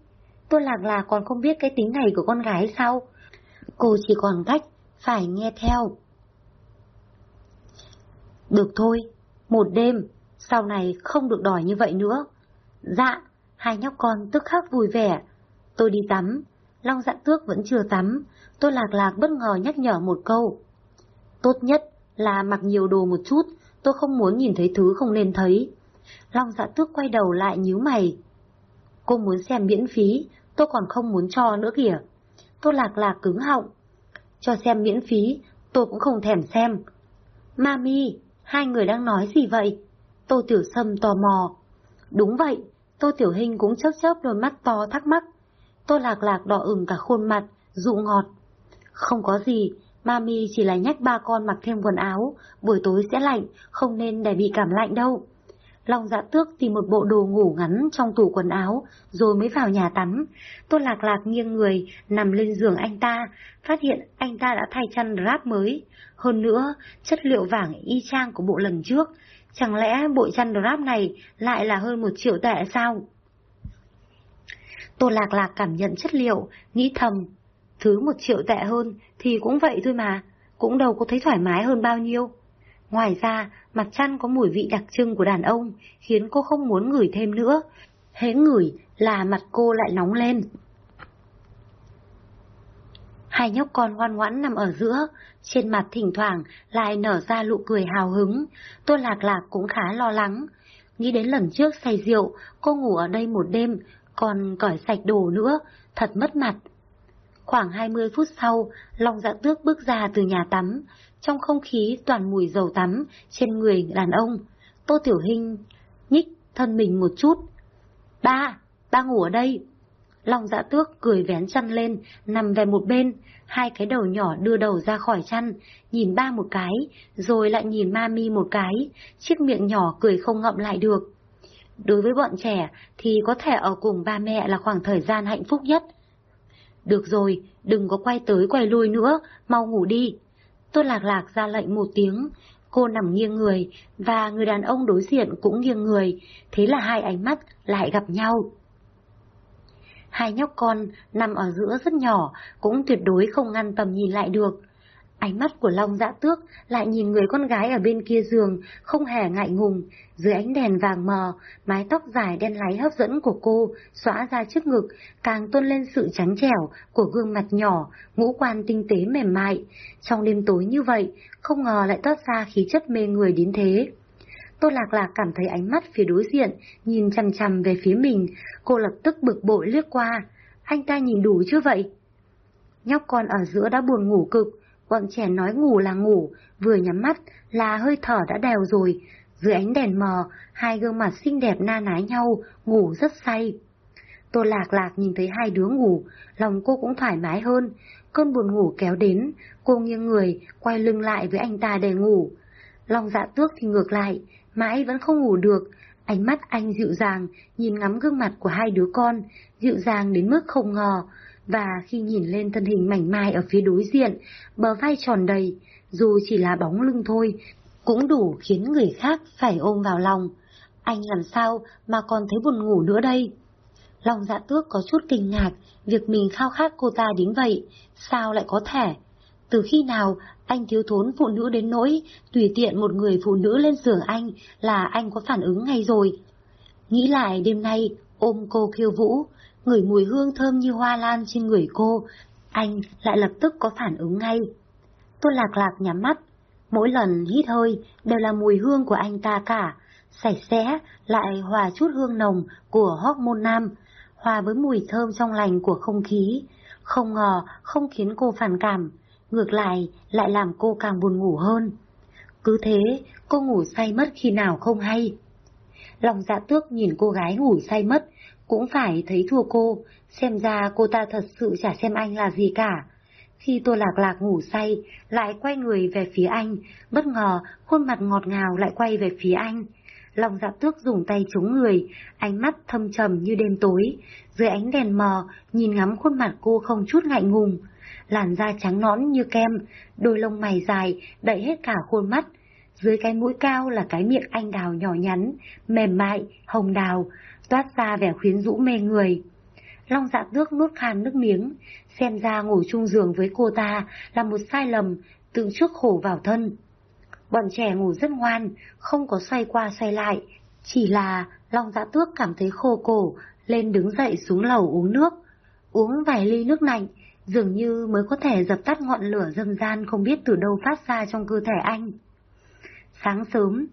S1: Tôi lạc là còn không biết cái tính này của con gái sao? Cô chỉ còn cách, phải nghe theo. Được thôi, một đêm, sau này không được đòi như vậy nữa. Dạ, hai nhóc con tức khắc vui vẻ. Tôi đi tắm, Long dạ tước vẫn chưa tắm, tôi lạc lạc bất ngờ nhắc nhở một câu. Tốt nhất là mặc nhiều đồ một chút, tôi không muốn nhìn thấy thứ không nên thấy. Long dạ tước quay đầu lại nhíu mày. Cô muốn xem miễn phí, tôi còn không muốn cho nữa kìa. Tôi lạc lạc cứng họng. Cho xem miễn phí, tôi cũng không thèm xem. Mami, hai người đang nói gì vậy? Tô Tiểu Sâm tò mò. Đúng vậy, Tô Tiểu Hình cũng chớp chớp đôi mắt to thắc mắc. Tô Lạc Lạc đỏ ửng cả khuôn mặt, dụ ngọt. Không có gì, Mami chỉ là nhắc ba con mặc thêm quần áo, buổi tối sẽ lạnh, không nên để bị cảm lạnh đâu. Long dạ tước tìm một bộ đồ ngủ ngắn trong tủ quần áo, rồi mới vào nhà tắm. Tô lạc lạc nghiêng người, nằm lên giường anh ta, phát hiện anh ta đã thay chăn ráp mới. Hơn nữa, chất liệu vàng y chang của bộ lần trước. Chẳng lẽ bộ chăn ráp này lại là hơn một triệu tệ sao? Tô lạc lạc cảm nhận chất liệu, nghĩ thầm. Thứ một triệu tệ hơn thì cũng vậy thôi mà, cũng đâu có thấy thoải mái hơn bao nhiêu. Ngoài ra, mặt chăn có mùi vị đặc trưng của đàn ông, khiến cô không muốn ngửi thêm nữa. Hễ ngửi là mặt cô lại nóng lên. Hai nhóc con ngoan ngoãn nằm ở giữa, trên mặt thỉnh thoảng lại nở ra nụ cười hào hứng. Tôi lạc lạc cũng khá lo lắng. Nghĩ đến lần trước say rượu, cô ngủ ở đây một đêm, còn cởi sạch đồ nữa, thật mất mặt. Khoảng 20 phút sau, Long dạ tước bước ra từ nhà tắm, trong không khí toàn mùi dầu tắm trên người đàn ông. Tô Tiểu Hinh nhích thân mình một chút. Ba, ba ngủ ở đây. Long dạ tước cười vén chăn lên, nằm về một bên, hai cái đầu nhỏ đưa đầu ra khỏi chăn, nhìn ba một cái, rồi lại nhìn mami một cái, chiếc miệng nhỏ cười không ngậm lại được. Đối với bọn trẻ thì có thể ở cùng ba mẹ là khoảng thời gian hạnh phúc nhất. Được rồi, đừng có quay tới quay lui nữa, mau ngủ đi. Tôi lạc lạc ra lệnh một tiếng, cô nằm nghiêng người, và người đàn ông đối diện cũng nghiêng người, thế là hai ánh mắt lại gặp nhau. Hai nhóc con nằm ở giữa rất nhỏ, cũng tuyệt đối không ngăn tầm nhìn lại được. Ánh mắt của Long dã tước lại nhìn người con gái ở bên kia giường, không hề ngại ngùng. Dưới ánh đèn vàng mờ, mái tóc dài đen láy hấp dẫn của cô xõa ra trước ngực, càng tôn lên sự trắng trẻo của gương mặt nhỏ, ngũ quan tinh tế mềm mại. Trong đêm tối như vậy, không ngờ lại toát ra khí chất mê người đến thế. Tô Lạc Lạc cảm thấy ánh mắt phía đối diện, nhìn chằm chằm về phía mình, cô lập tức bực bội liếc qua. Anh ta nhìn đủ chưa vậy? Nhóc con ở giữa đã buồn ngủ cực, Bọn trẻ nói ngủ là ngủ, vừa nhắm mắt là hơi thở đã đều rồi. Dưới ánh đèn mờ, hai gương mặt xinh đẹp na nái nhau, ngủ rất say. Tô lạc lạc nhìn thấy hai đứa ngủ, lòng cô cũng thoải mái hơn. Cơn buồn ngủ kéo đến, cô nghiêng người, quay lưng lại với anh ta để ngủ. Lòng dạ tước thì ngược lại, mãi vẫn không ngủ được. Ánh mắt anh dịu dàng, nhìn ngắm gương mặt của hai đứa con, dịu dàng đến mức không ngờ, và khi nhìn lên thân hình mảnh mai ở phía đối diện, bờ vai tròn đầy, dù chỉ là bóng lưng thôi, cũng đủ khiến người khác phải ôm vào lòng. Anh làm sao mà còn thấy buồn ngủ nữa đây? Lòng dạ tước có chút kinh ngạc, việc mình khao khát cô ta đến vậy, sao lại có thể? Từ khi nào anh thiếu thốn phụ nữ đến nỗi, tùy tiện một người phụ nữ lên giường anh là anh có phản ứng ngay rồi. Nghĩ lại đêm nay, ôm cô khiêu vũ, ngửi mùi hương thơm như hoa lan trên người cô, anh lại lập tức có phản ứng ngay. Tôi lạc lạc nhắm mắt, mỗi lần hít hơi đều là mùi hương của anh ta cả, sạch sẽ lại hòa chút hương nồng của hormone nam, hòa với mùi thơm trong lành của không khí. Không ngờ không khiến cô phản cảm, ngược lại lại làm cô càng buồn ngủ hơn. Cứ thế, cô ngủ say mất khi nào không hay. Lòng dạ tước nhìn cô gái ngủ say mất, cũng phải thấy thua cô, xem ra cô ta thật sự chả xem anh là gì cả. Khi tôi lạc lạc ngủ say, lại quay người về phía anh, bất ngờ khuôn mặt ngọt ngào lại quay về phía anh. Lòng dạ tước dùng tay chống người, ánh mắt thâm trầm như đêm tối, dưới ánh đèn mờ, nhìn ngắm khuôn mặt cô không chút ngại ngùng. Làn da trắng nõn như kem, đôi lông mày dài, đậy hết cả khuôn mắt. Dưới cái mũi cao là cái miệng anh đào nhỏ nhắn, mềm mại, hồng đào, toát ra vẻ khuyến rũ mê người. Long dạ tước nuốt khan nước miếng, xem ra ngủ chung giường với cô ta là một sai lầm, tự chuốc khổ vào thân. Bọn trẻ ngủ rất ngoan, không có xoay qua xoay lại, chỉ là Long dạ tước cảm thấy khô cổ, lên đứng dậy xuống lầu uống nước. Uống vài ly nước lạnh, dường như mới có thể dập tắt ngọn lửa dâm gian không biết từ đâu phát ra trong cơ thể anh. Sáng sớm,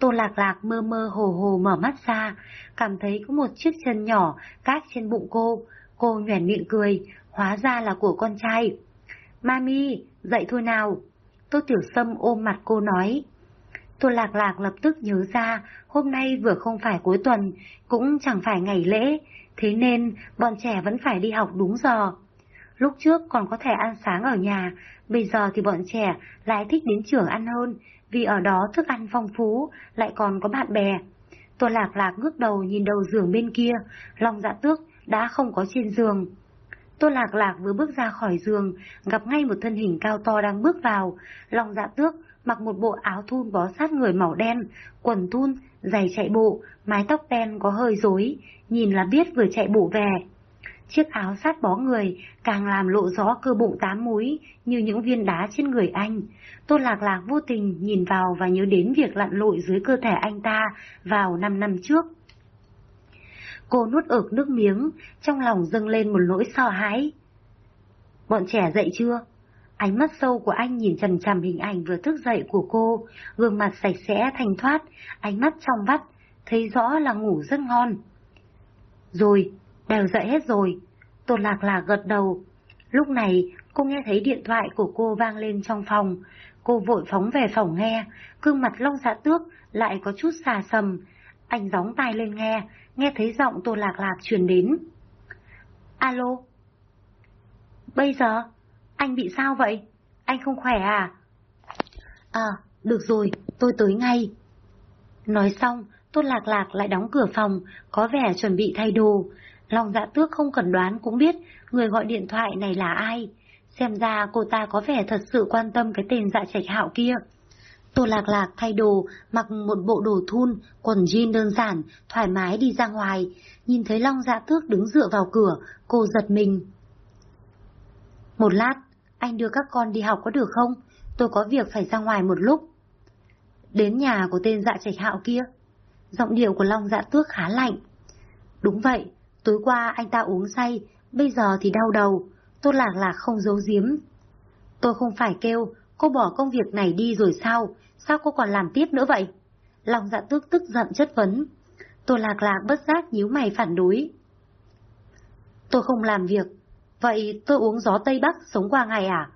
S1: Tô Lạc Lạc mơ mơ hồ hồ mở mắt ra, cảm thấy có một chiếc chân nhỏ cát trên bụng cô. Cô nhoẻn miệng cười, hóa ra là của con trai. Mami, dậy thôi nào. Tô Tiểu Sâm ôm mặt cô nói. Tô Lạc Lạc lập tức nhớ ra, hôm nay vừa không phải cuối tuần, cũng chẳng phải ngày lễ, thế nên bọn trẻ vẫn phải đi học đúng giờ. Lúc trước còn có thể ăn sáng ở nhà, bây giờ thì bọn trẻ lại thích đến trường ăn hơn, vì ở đó thức ăn phong phú, lại còn có bạn bè. tôi Lạc Lạc ngước đầu nhìn đầu giường bên kia, lòng dạ tước đã không có trên giường. tôi Lạc Lạc vừa bước ra khỏi giường, gặp ngay một thân hình cao to đang bước vào, lòng dạ tước mặc một bộ áo thun bó sát người màu đen, quần thun, giày chạy bộ, mái tóc đen có hơi rối, nhìn là biết vừa chạy bộ về. Chiếc áo sát bó người càng làm lộ rõ cơ bụng tám múi như những viên đá trên người anh. Tô Lạc Lạc vô tình nhìn vào và nhớ đến việc lặn lội dưới cơ thể anh ta vào năm năm trước. Cô nuốt ực nước miếng, trong lòng dâng lên một nỗi sợ hãi. Bọn trẻ dậy chưa? Ánh mắt sâu của anh nhìn chằm chằm hình ảnh vừa thức dậy của cô, gương mặt sạch sẽ thanh thoát, ánh mắt trong vắt, thấy rõ là ngủ rất ngon. Rồi, đều dậy hết rồi. Tô Lạc Lạc gật đầu. Lúc này, cô nghe thấy điện thoại của cô vang lên trong phòng. Cô vội phóng về phòng nghe, gương mặt lông dạ tước lại có chút xà sầm. Anh gióng tai lên nghe, nghe thấy giọng Tô Lạc Lạc truyền đến. Alo? Bây giờ? Anh bị sao vậy? Anh không khỏe à? À, được rồi, tôi tới ngay. Nói xong, Tô Lạc Lạc lại đóng cửa phòng, có vẻ chuẩn bị thay đồ. Long dạ tước không cần đoán cũng biết người gọi điện thoại này là ai. Xem ra cô ta có vẻ thật sự quan tâm cái tên dạ trạch hạo kia. Tô Lạc Lạc thay đồ, mặc một bộ đồ thun, quần jean đơn giản, thoải mái đi ra ngoài. Nhìn thấy Long dạ tước đứng dựa vào cửa, cô giật mình. Một lát, anh đưa các con đi học có được không? Tôi có việc phải ra ngoài một lúc. Đến nhà của tên dạ trạch hạo kia. Giọng điệu của Long dạ tước khá lạnh. Đúng vậy, tối qua anh ta uống say, bây giờ thì đau đầu. Tôi lạc lạc không giấu giếm. Tôi không phải kêu, cô bỏ công việc này đi rồi sao? Sao cô còn làm tiếp nữa vậy? Long dạ tước tức giận chất vấn. Tôi lạc lạc bất giác nhíu mày phản đối. Tôi không làm việc, vậy tôi uống gió Tây Bắc sống qua ngày à?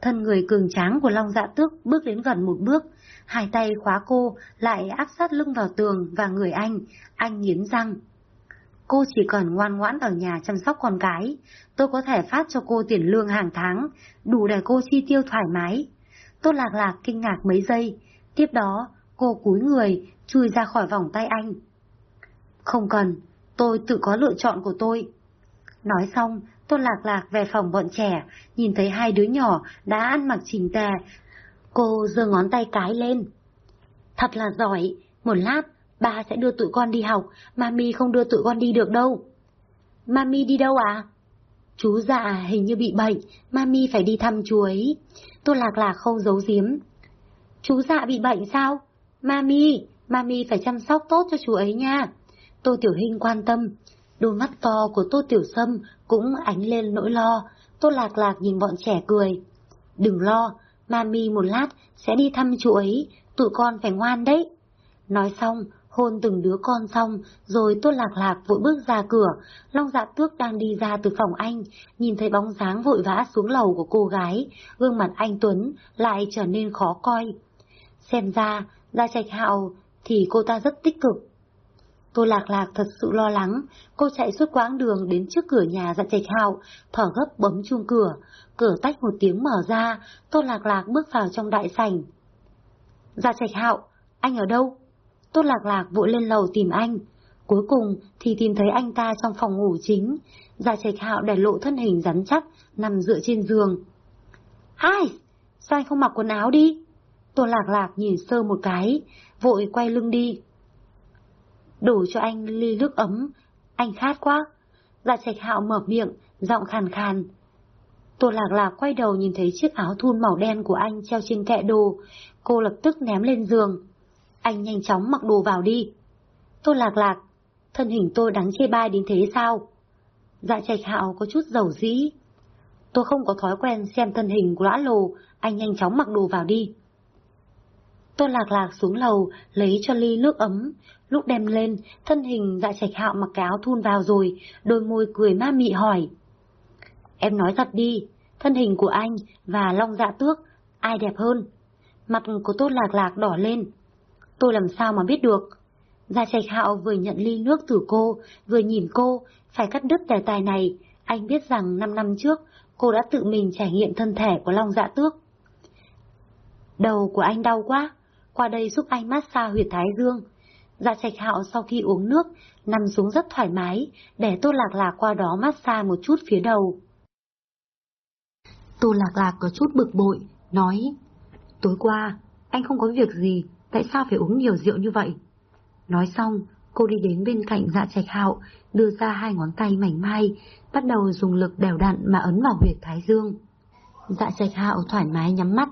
S1: Thân người cường tráng của Long dạ tước bước đến gần một bước, hai tay khóa cô lại áp sát lưng vào tường và người anh, anh nghiến răng. Cô chỉ cần ngoan ngoãn ở nhà chăm sóc con cái, tôi có thể phát cho cô tiền lương hàng tháng, đủ để cô chi tiêu thoải mái. Tốt lạc lạc kinh ngạc mấy giây, tiếp đó cô cúi người, chui ra khỏi vòng tay anh. Không cần, tôi tự có lựa chọn của tôi. Nói xong, Tôn Lạc Lạc về phòng bọn trẻ, nhìn thấy hai đứa nhỏ đã ăn mặc chỉnh tề. Cô giơ ngón tay cái lên. Thật là giỏi, một lát ba sẽ đưa tụi con đi học, mami không đưa tụi con đi được đâu. Mami đi đâu à? Chú dạ hình như bị bệnh, mami phải đi thăm chú ấy. Tô Lạc Lạc không giấu giếm. Chú dạ bị bệnh sao? Mami, mami phải chăm sóc tốt cho chú ấy nha. Tô Tiểu Hinh quan tâm. Đôi mắt to của Tô Tiểu Sâm cũng ánh lên nỗi lo. Tô Lạc Lạc nhìn bọn trẻ cười. Đừng lo, mami một lát sẽ đi thăm chú ấy, tụi con phải ngoan đấy. Nói xong, Hôn từng đứa con xong, rồi Tôn Lạc Lạc vội bước ra cửa, Long Dạ Tước đang đi ra từ phòng anh, nhìn thấy bóng dáng vội vã xuống lầu của cô gái, gương mặt anh Tuấn lại trở nên khó coi. Xem ra, ra trạch hạo thì cô ta rất tích cực. Tô Lạc Lạc thật sự lo lắng, cô chạy suốt quãng đường đến trước cửa nhà dạ trạch hạo, thở gấp bấm chuông cửa, cửa tách một tiếng mở ra, Tô Lạc Lạc bước vào trong đại sảnh. Dạ trạch hạo, anh ở đâu? Tốt Lạc Lạc vội lên lầu tìm anh. Cuối cùng thì tìm thấy anh ta trong phòng ngủ chính. Dạ trạch hạo để lộ thân hình rắn chắc, nằm dựa trên giường. Hai, sao anh không mặc quần áo đi? Tô Lạc Lạc nhìn sơ một cái, vội quay lưng đi. Đổ cho anh ly nước ấm, anh khát quá. Dạ trạch hạo mở miệng, giọng khàn khàn. Tô Lạc Lạc quay đầu nhìn thấy chiếc áo thun màu đen của anh treo trên kệ đồ, cô lập tức ném lên giường. Anh nhanh chóng mặc đồ vào đi. tôi Lạc Lạc, thân hình tôi đáng chê bai đến thế sao? Dạ trạch hạo có chút dầu dĩ. Tôi không có thói quen xem thân hình của lã lồ, anh nhanh chóng mặc đồ vào đi. tôi Lạc Lạc xuống lầu, lấy cho ly nước ấm. Lúc đem lên, thân hình dạ trạch hạo mặc cái áo thun vào rồi, đôi môi cười ma mị hỏi. Em nói thật đi, thân hình của anh và long dạ tước, ai đẹp hơn? Mặt của tôi Lạc Lạc đỏ lên. Tôi làm sao mà biết được? Gia Trạch Hạo vừa nhận ly nước từ cô, vừa nhìn cô, phải cắt đứt đề tài này. Anh biết rằng 5 năm trước, cô đã tự mình trải nghiệm thân thể của Long Dạ Tước. Đầu của anh đau quá, qua đây giúp anh massage huyệt thái dương. gia Trạch Hạo sau khi uống nước, nằm xuống rất thoải mái, để Tô Lạc Lạc qua đó massage một chút phía đầu. Tô Lạc Lạc có chút bực bội, nói, tối qua, anh không có việc gì, tại sao phải uống nhiều rượu như vậy? Nói xong, cô đi đến bên cạnh dạ trạch hạo, đưa ra hai ngón tay mảnh mai, bắt đầu dùng lực đều đặn mà ấn vào huyệt thái dương. Dạ trạch hạo thoải mái nhắm mắt.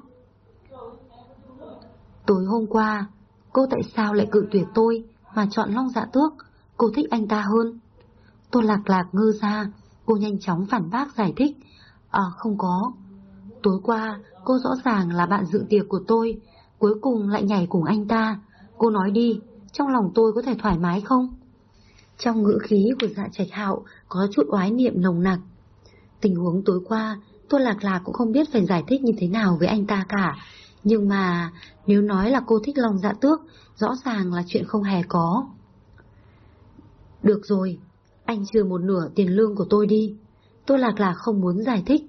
S1: Tối hôm qua, cô tại sao lại cự tuyệt tôi mà chọn long dạ tước? Cô thích anh ta hơn. Tô lạc lạc ngơ ra, cô nhanh chóng phản bác giải thích. À không có. Tối qua, cô rõ ràng là bạn dự tiệc của tôi, cuối cùng lại nhảy cùng anh ta. Cô nói đi, trong lòng tôi có thể thoải mái không? Trong ngữ khí của dạ trạch hạo có chút oái niệm nồng nặc. Tình huống tối qua, tôi lạc lạc cũng không biết phải giải thích như thế nào với anh ta cả. Nhưng mà, nếu nói là cô thích lòng dạ tước, rõ ràng là chuyện không hề có. Được rồi, anh trừ một nửa tiền lương của tôi đi. Tôi lạc lạc không muốn giải thích.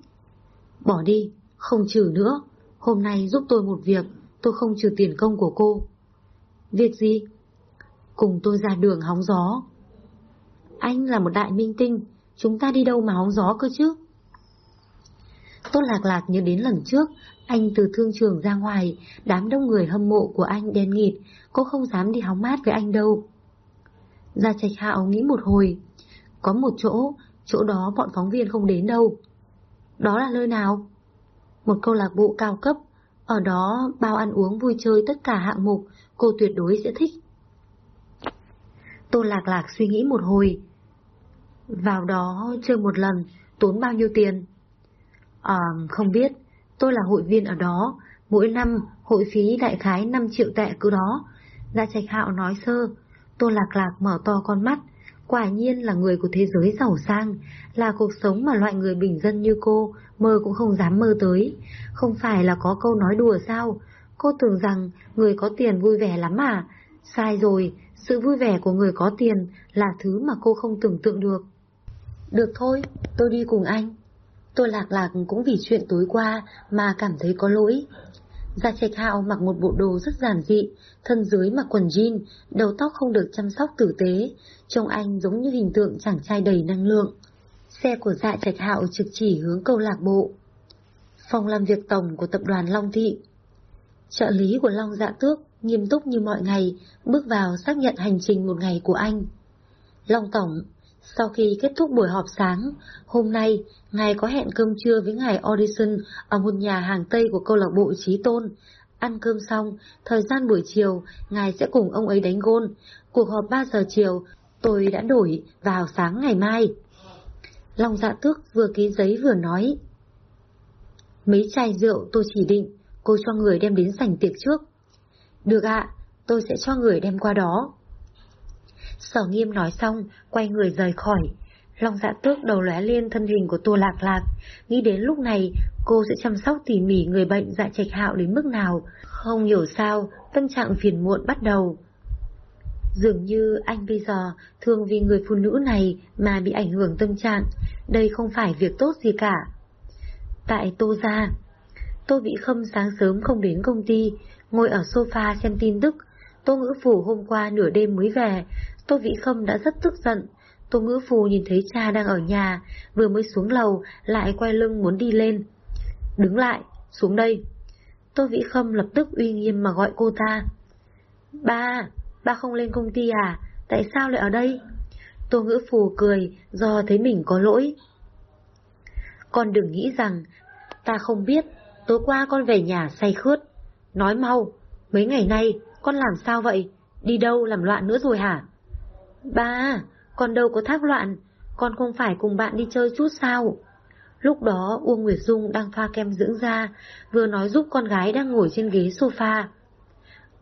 S1: Bỏ đi, không trừ nữa. Hôm nay giúp tôi một việc, tôi không trừ tiền công của cô. Việc gì? Cùng tôi ra đường hóng gió. Anh là một đại minh tinh, chúng ta đi đâu mà hóng gió cơ chứ? Tốt lạc lạc nhớ đến lần trước, anh từ thương trường ra ngoài, đám đông người hâm mộ của anh đen nghịt, cô không dám đi hóng mát với anh đâu. Gia Trạch Hạo nghĩ một hồi, có một chỗ, chỗ đó bọn phóng viên không đến đâu. Đó là nơi nào? Một câu lạc bộ cao cấp, ở đó bao ăn uống vui chơi tất cả hạng mục, cô tuyệt đối sẽ thích. Tô Lạc Lạc suy nghĩ một hồi. Vào đó chơi một lần, tốn bao nhiêu tiền? À, không biết, tôi là hội viên ở đó, mỗi năm hội phí đại khái 5 triệu tệ cứ đó. Gia Trạch Hạo nói sơ, Tô Lạc Lạc mở to con mắt, quả nhiên là người của thế giới giàu sang, là cuộc sống mà loại người bình dân như cô mơ cũng không dám mơ tới. Không phải là có câu nói đùa sao? Cô tưởng rằng người có tiền vui vẻ lắm à? Sai rồi, sự vui vẻ của người có tiền là thứ mà cô không tưởng tượng được. Được thôi, tôi đi cùng anh. Tôi lạc lạc cũng vì chuyện tối qua mà cảm thấy có lỗi. Gia Trạch Hạo mặc một bộ đồ rất giản dị, thân dưới mặc quần jean, đầu tóc không được chăm sóc tử tế, trông anh giống như hình tượng chàng trai đầy năng lượng. Xe của Dạ Trạch Hạo trực chỉ hướng câu lạc bộ. Phòng làm việc tổng của tập đoàn Long Thị. Trợ lý của Long Dạ Tước nghiêm túc như mọi ngày, bước vào xác nhận hành trình một ngày của anh. Long Tổng, sau khi kết thúc buổi họp sáng, hôm nay, ngài có hẹn cơm trưa với ngài Audison ở một nhà hàng Tây của câu lạc bộ Trí Tôn. Ăn cơm xong, thời gian buổi chiều, ngài sẽ cùng ông ấy đánh gôn. Cuộc họp 3 giờ chiều, tôi đã đổi vào sáng ngày mai. Long dạ tước vừa ký giấy vừa nói. Mấy chai rượu tôi chỉ định, cô cho người đem đến sảnh tiệc trước. Được ạ, tôi sẽ cho người đem qua đó. Sở nghiêm nói xong, quay người rời khỏi. Long dạ tước đầu lóe lên thân hình của Tô Lạc Lạc, nghĩ đến lúc này cô sẽ chăm sóc tỉ mỉ người bệnh dạ trạch hạo đến mức nào. Không hiểu sao, tâm trạng phiền muộn bắt đầu. Dường như anh bây giờ thường vì người phụ nữ này mà bị ảnh hưởng tâm trạng, đây không phải việc tốt gì cả. Tại Tô Gia, Tô Vĩ Khâm sáng sớm không đến công ty, ngồi ở sofa xem tin tức. Tô Ngữ Phủ hôm qua nửa đêm mới về, Tô Vĩ Khâm đã rất tức giận. Tô Ngữ Phù nhìn thấy cha đang ở nhà, vừa mới xuống lầu, lại quay lưng muốn đi lên. Đứng lại, xuống đây. Tô Vĩ Khâm lập tức uy nghiêm mà gọi cô ta. Ba, ba không lên công ty à? Tại sao lại ở đây? Tô Ngữ Phù cười do thấy mình có lỗi. Con đừng nghĩ rằng ta không biết, tối qua con về nhà say khướt. Nói mau, mấy ngày nay con làm sao vậy? Đi đâu làm loạn nữa rồi hả? Ba, con đâu có thác loạn, con không phải cùng bạn đi chơi chút sao? Lúc đó Uông Nguyệt Dung đang pha kem dưỡng da, vừa nói giúp con gái đang ngồi trên ghế sofa.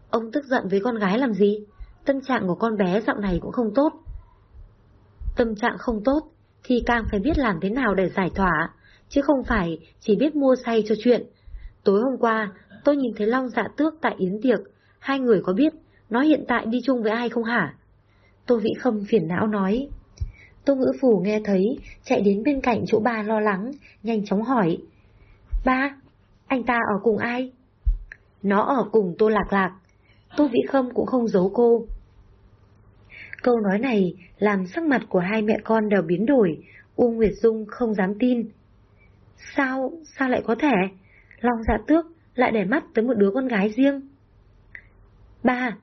S1: Ông tức giận với con gái làm gì? Tâm trạng của con bé dạo này cũng không tốt. Tâm trạng không tốt thì càng phải biết làm thế nào để giải tỏa, chứ không phải chỉ biết mua say cho chuyện. Tối hôm qua, tôi nhìn thấy Long dạ tước tại Yến Tiệc, hai người có biết nó hiện tại đi chung với ai không hả? Tô Vĩ Khâm phiền não nói. Tô Ngữ Phủ nghe thấy, chạy đến bên cạnh chỗ ba lo lắng, nhanh chóng hỏi. Ba, anh ta ở cùng ai? Nó ở cùng Tô Lạc Lạc. Tô Vĩ Khâm cũng không giấu cô. Câu nói này làm sắc mặt của hai mẹ con đều biến đổi, u Nguyệt Dung không dám tin. Sao, sao lại có thể? Long dạ tước lại để mắt tới một đứa con gái riêng. Ba,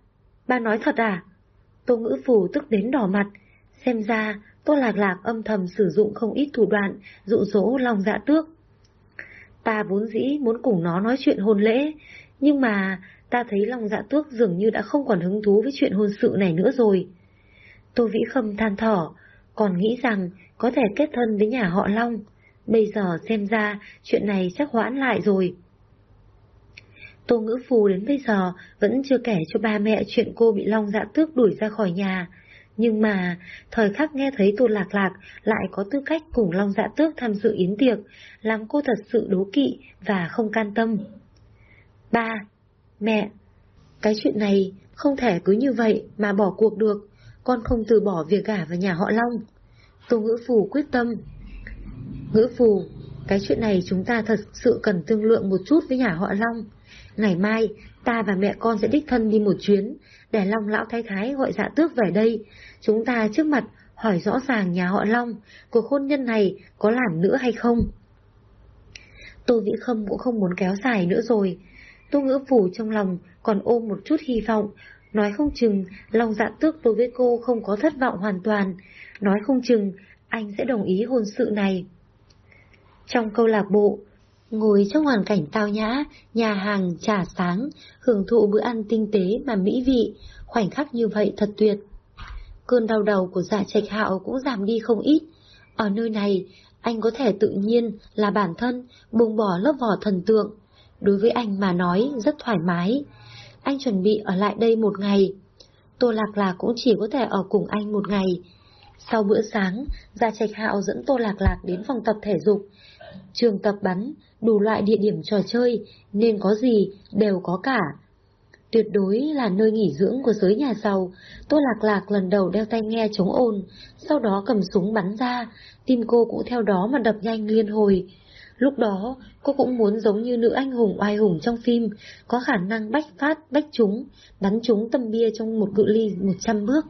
S1: ba nói thật à? Tô ngữ phủ tức đến đỏ mặt, xem ra Tô Lạc Lạc âm thầm sử dụng không ít thủ đoạn dụ dỗ lòng dạ tước. Ta vốn dĩ muốn cùng nó nói chuyện hôn lễ, nhưng mà ta thấy lòng dạ tước dường như đã không còn hứng thú với chuyện hôn sự này nữa rồi. Tô Vĩ Khâm than thở, còn nghĩ rằng có thể kết thân với nhà họ Long. Bây giờ xem ra chuyện này chắc hoãn lại rồi. Tô Ngữ Phù đến bây giờ vẫn chưa kể cho ba mẹ chuyện cô bị Long Dạ Tước đuổi ra khỏi nhà. Nhưng mà, thời khắc nghe thấy Tô Lạc Lạc lại có tư cách cùng Long Dạ Tước tham dự yến tiệc, làm cô thật sự đố kỵ và không can tâm. Ba, mẹ, cái chuyện này không thể cứ như vậy mà bỏ cuộc được, con không từ bỏ việc gả vào nhà họ Long. Tô Ngữ Phù quyết tâm. Ngữ Phù, cái chuyện này chúng ta thật sự cần thương lượng một chút với nhà họ Long. Ngày mai, ta và mẹ con sẽ đích thân đi một chuyến, để Long lão thái thái gọi dạ tước về đây. Chúng ta trước mặt hỏi rõ ràng nhà họ Long, cuộc hôn nhân này có làm nữa hay không? Tô Vĩ Khâm cũng không muốn kéo dài nữa rồi. Tô Ngữ Phủ trong lòng còn ôm một chút hy vọng, nói không chừng lòng dạ tước đối với cô không có thất vọng hoàn toàn, nói không chừng anh sẽ đồng ý hôn sự này. Trong câu lạc bộ, Ngồi trong hoàn cảnh tao nhã, nhà hàng trà sáng, hưởng thụ bữa ăn tinh tế mà mỹ vị, khoảnh khắc như vậy thật tuyệt. Cơn đau đầu của dạ trạch hạo cũng giảm đi không ít. Ở nơi này, anh có thể tự nhiên là bản thân, buông bỏ lớp vỏ thần tượng. Đối với anh mà nói rất thoải mái. Anh chuẩn bị ở lại đây một ngày. Tô Lạc Lạc cũng chỉ có thể ở cùng anh một ngày. Sau bữa sáng, Gia Trạch Hạo dẫn Tô Lạc Lạc đến phòng tập thể dục. Trường tập bắn, đủ loại địa điểm trò chơi, nên có gì đều có cả. Tuyệt đối là nơi nghỉ dưỡng của giới nhà giàu, Tô Lạc Lạc lần đầu đeo tay nghe chống ồn, sau đó cầm súng bắn ra, tim cô cũng theo đó mà đập nhanh liên hồi. Lúc đó, cô cũng muốn giống như nữ anh hùng oai hùng trong phim, có khả năng bách phát, bách trúng, bắn trúng tâm bia trong một cự ly 100 bước.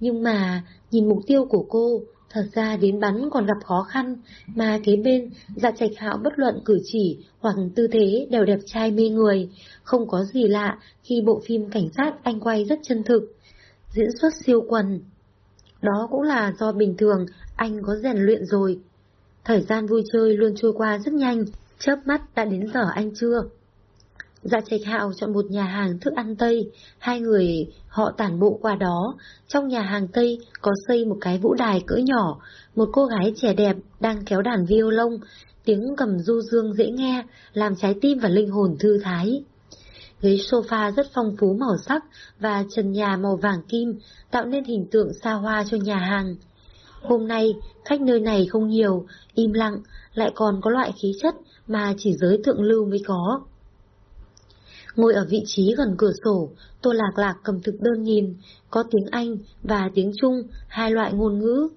S1: Nhưng mà, nhìn mục tiêu của cô, Thật ra đến bắn còn gặp khó khăn, mà kế bên, dạ trạch hạo bất luận cử chỉ hoặc tư thế đều đẹp trai mê người, không có gì lạ khi bộ phim cảnh sát anh quay rất chân thực, diễn xuất siêu quần. Đó cũng là do bình thường anh có rèn luyện rồi. Thời gian vui chơi luôn trôi qua rất nhanh, chớp mắt đã đến giờ anh chưa. Dạ trạch hạo chọn một nhà hàng thức ăn Tây, hai người họ tản bộ qua đó. Trong nhà hàng Tây có xây một cái vũ đài cỡ nhỏ, một cô gái trẻ đẹp đang kéo đàn violon, tiếng cầm du dương dễ nghe, làm trái tim và linh hồn thư thái. ghế sofa rất phong phú màu sắc và trần nhà màu vàng kim tạo nên hình tượng xa hoa cho nhà hàng. Hôm nay, khách nơi này không nhiều, im lặng, lại còn có loại khí chất mà chỉ giới thượng lưu mới có. Ngồi ở vị trí gần cửa sổ, Tô Lạc Lạc cầm thực đơn nhìn, có tiếng Anh và tiếng Trung, hai loại ngôn ngữ.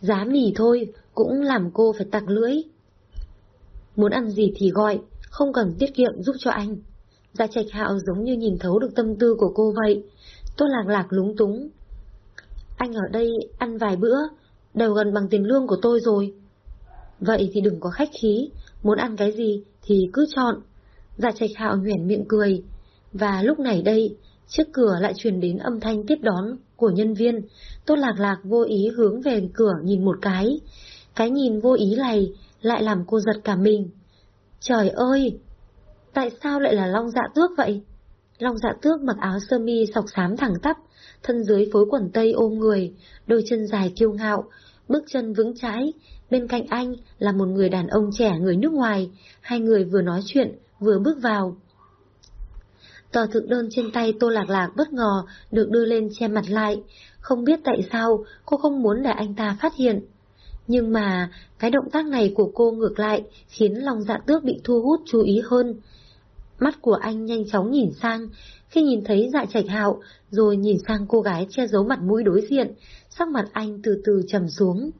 S1: Giá mì thôi, cũng làm cô phải tặc lưỡi. Muốn ăn gì thì gọi, không cần tiết kiệm giúp cho anh. Gia Trạch Hạo giống như nhìn thấu được tâm tư của cô vậy. Tô Lạc Lạc lúng túng. Anh ở đây ăn vài bữa, đều gần bằng tiền lương của tôi rồi. Vậy thì đừng có khách khí, muốn ăn cái gì thì cứ chọn. Dạ trạch hạo nhoẻn miệng cười. Và lúc này đây, trước cửa lại truyền đến âm thanh tiếp đón của nhân viên. Tốt lạc lạc vô ý hướng về cửa nhìn một cái. Cái nhìn vô ý này lại làm cô giật cả mình. Trời ơi! Tại sao lại là long dạ tước vậy? Long dạ tước mặc áo sơ mi sọc xám thẳng tắp, thân dưới phối quần tây ôm người, đôi chân dài kiêu ngạo, bước chân vững chãi, bên cạnh anh là một người đàn ông trẻ người nước ngoài, hai người vừa nói chuyện, vừa bước vào. Tờ thực đơn trên tay Tô Lạc Lạc bất ngờ được đưa lên che mặt lại, không biết tại sao cô không muốn để anh ta phát hiện. Nhưng mà cái động tác này của cô ngược lại khiến lòng dạ tước bị thu hút chú ý hơn. Mắt của anh nhanh chóng nhìn sang, khi nhìn thấy dạ trạch hạo, rồi nhìn sang cô gái che giấu mặt mũi đối diện, sắc mặt anh từ từ trầm xuống.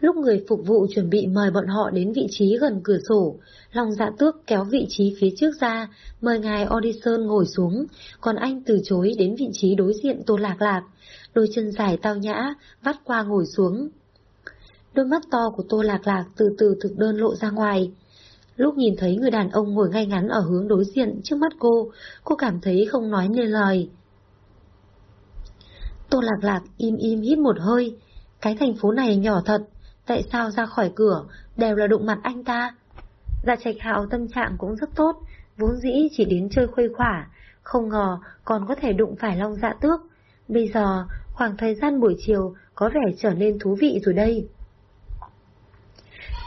S1: Lúc người phục vụ chuẩn bị mời bọn họ đến vị trí gần cửa sổ, Long dạ tước kéo vị trí phía trước ra, mời ngài Audison ngồi xuống, còn anh từ chối đến vị trí đối diện Tô Lạc Lạc, đôi chân dài tao nhã, vắt qua ngồi xuống. Đôi mắt to của Tô Lạc Lạc từ từ thực đơn lộ ra ngoài. Lúc nhìn thấy người đàn ông ngồi ngay ngắn ở hướng đối diện trước mắt cô, cô cảm thấy không nói nên lời. Tô Lạc Lạc im im hít một hơi, cái thành phố này nhỏ thật, tại sao ra khỏi cửa đều là đụng mặt anh ta? Gia trạch hạo tâm trạng cũng rất tốt, vốn dĩ chỉ đến chơi khuây khỏa, không ngờ còn có thể đụng phải long dạ tước. Bây giờ, khoảng thời gian buổi chiều có vẻ trở nên thú vị rồi đây.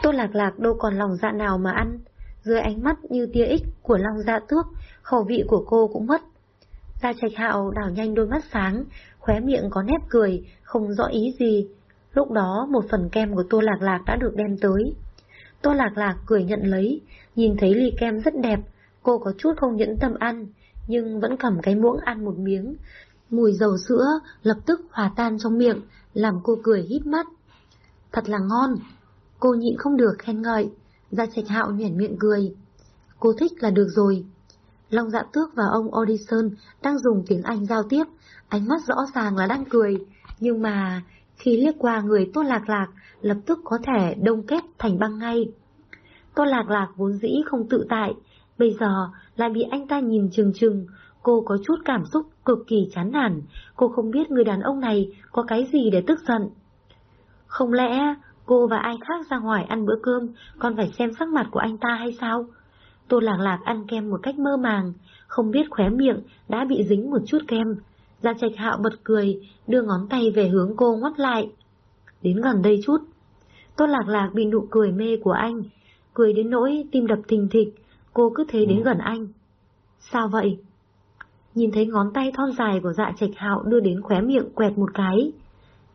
S1: Tô lạc lạc đâu còn lòng dạ nào mà ăn, dưới ánh mắt như tia ích của long dạ tước, khẩu vị của cô cũng mất. Gia trạch hạo đảo nhanh đôi mắt sáng, khóe miệng có nét cười, không rõ ý gì. Lúc đó một phần kem của tô lạc lạc đã được đem tới. Tô lạc lạc cười nhận lấy, nhìn thấy ly kem rất đẹp, cô có chút không nhẫn tâm ăn, nhưng vẫn cầm cái muỗng ăn một miếng. Mùi dầu sữa lập tức hòa tan trong miệng, làm cô cười hít mắt. Thật là ngon, cô nhịn không được khen ngợi, ra trạch hạo nhuyễn miệng cười. Cô thích là được rồi. Long dạ tước và ông Audison đang dùng tiếng Anh giao tiếp, ánh mắt rõ ràng là đang cười, nhưng mà khi liếc qua người Tô Lạc Lạc, lập tức có thể đông kết thành băng ngay. Tô Lạc Lạc vốn dĩ không tự tại, bây giờ lại bị anh ta nhìn chừng chừng, cô có chút cảm xúc cực kỳ chán nản, cô không biết người đàn ông này có cái gì để tức giận. Không lẽ cô và ai khác ra ngoài ăn bữa cơm còn phải xem sắc mặt của anh ta hay sao? Tô Lạc Lạc ăn kem một cách mơ màng, không biết khóe miệng đã bị dính một chút kem, Gia Trạch Hạo bật cười, đưa ngón tay về hướng cô ngoắt lại. Đến gần đây chút. Tốt lạc lạc bị nụ cười mê của anh, cười đến nỗi tim đập thình thịch, cô cứ thế đến ừ. gần anh. Sao vậy? Nhìn thấy ngón tay thon dài của dạ trạch hạo đưa đến khóe miệng quẹt một cái.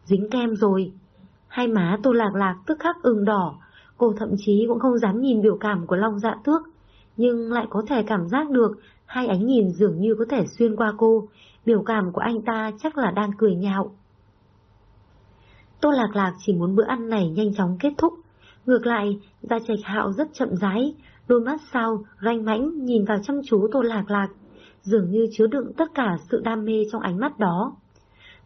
S1: Dính kem rồi. Hai má tô lạc lạc tức khắc ửng đỏ, cô thậm chí cũng không dám nhìn biểu cảm của Long dạ tước, nhưng lại có thể cảm giác được hai ánh nhìn dường như có thể xuyên qua cô, biểu cảm của anh ta chắc là đang cười nhạo. Tô Lạc Lạc chỉ muốn bữa ăn này nhanh chóng kết thúc. Ngược lại, Gia Trạch Hạo rất chậm rãi, đôi mắt sau, ranh mãnh nhìn vào chăm chú Tô Lạc Lạc, dường như chứa đựng tất cả sự đam mê trong ánh mắt đó.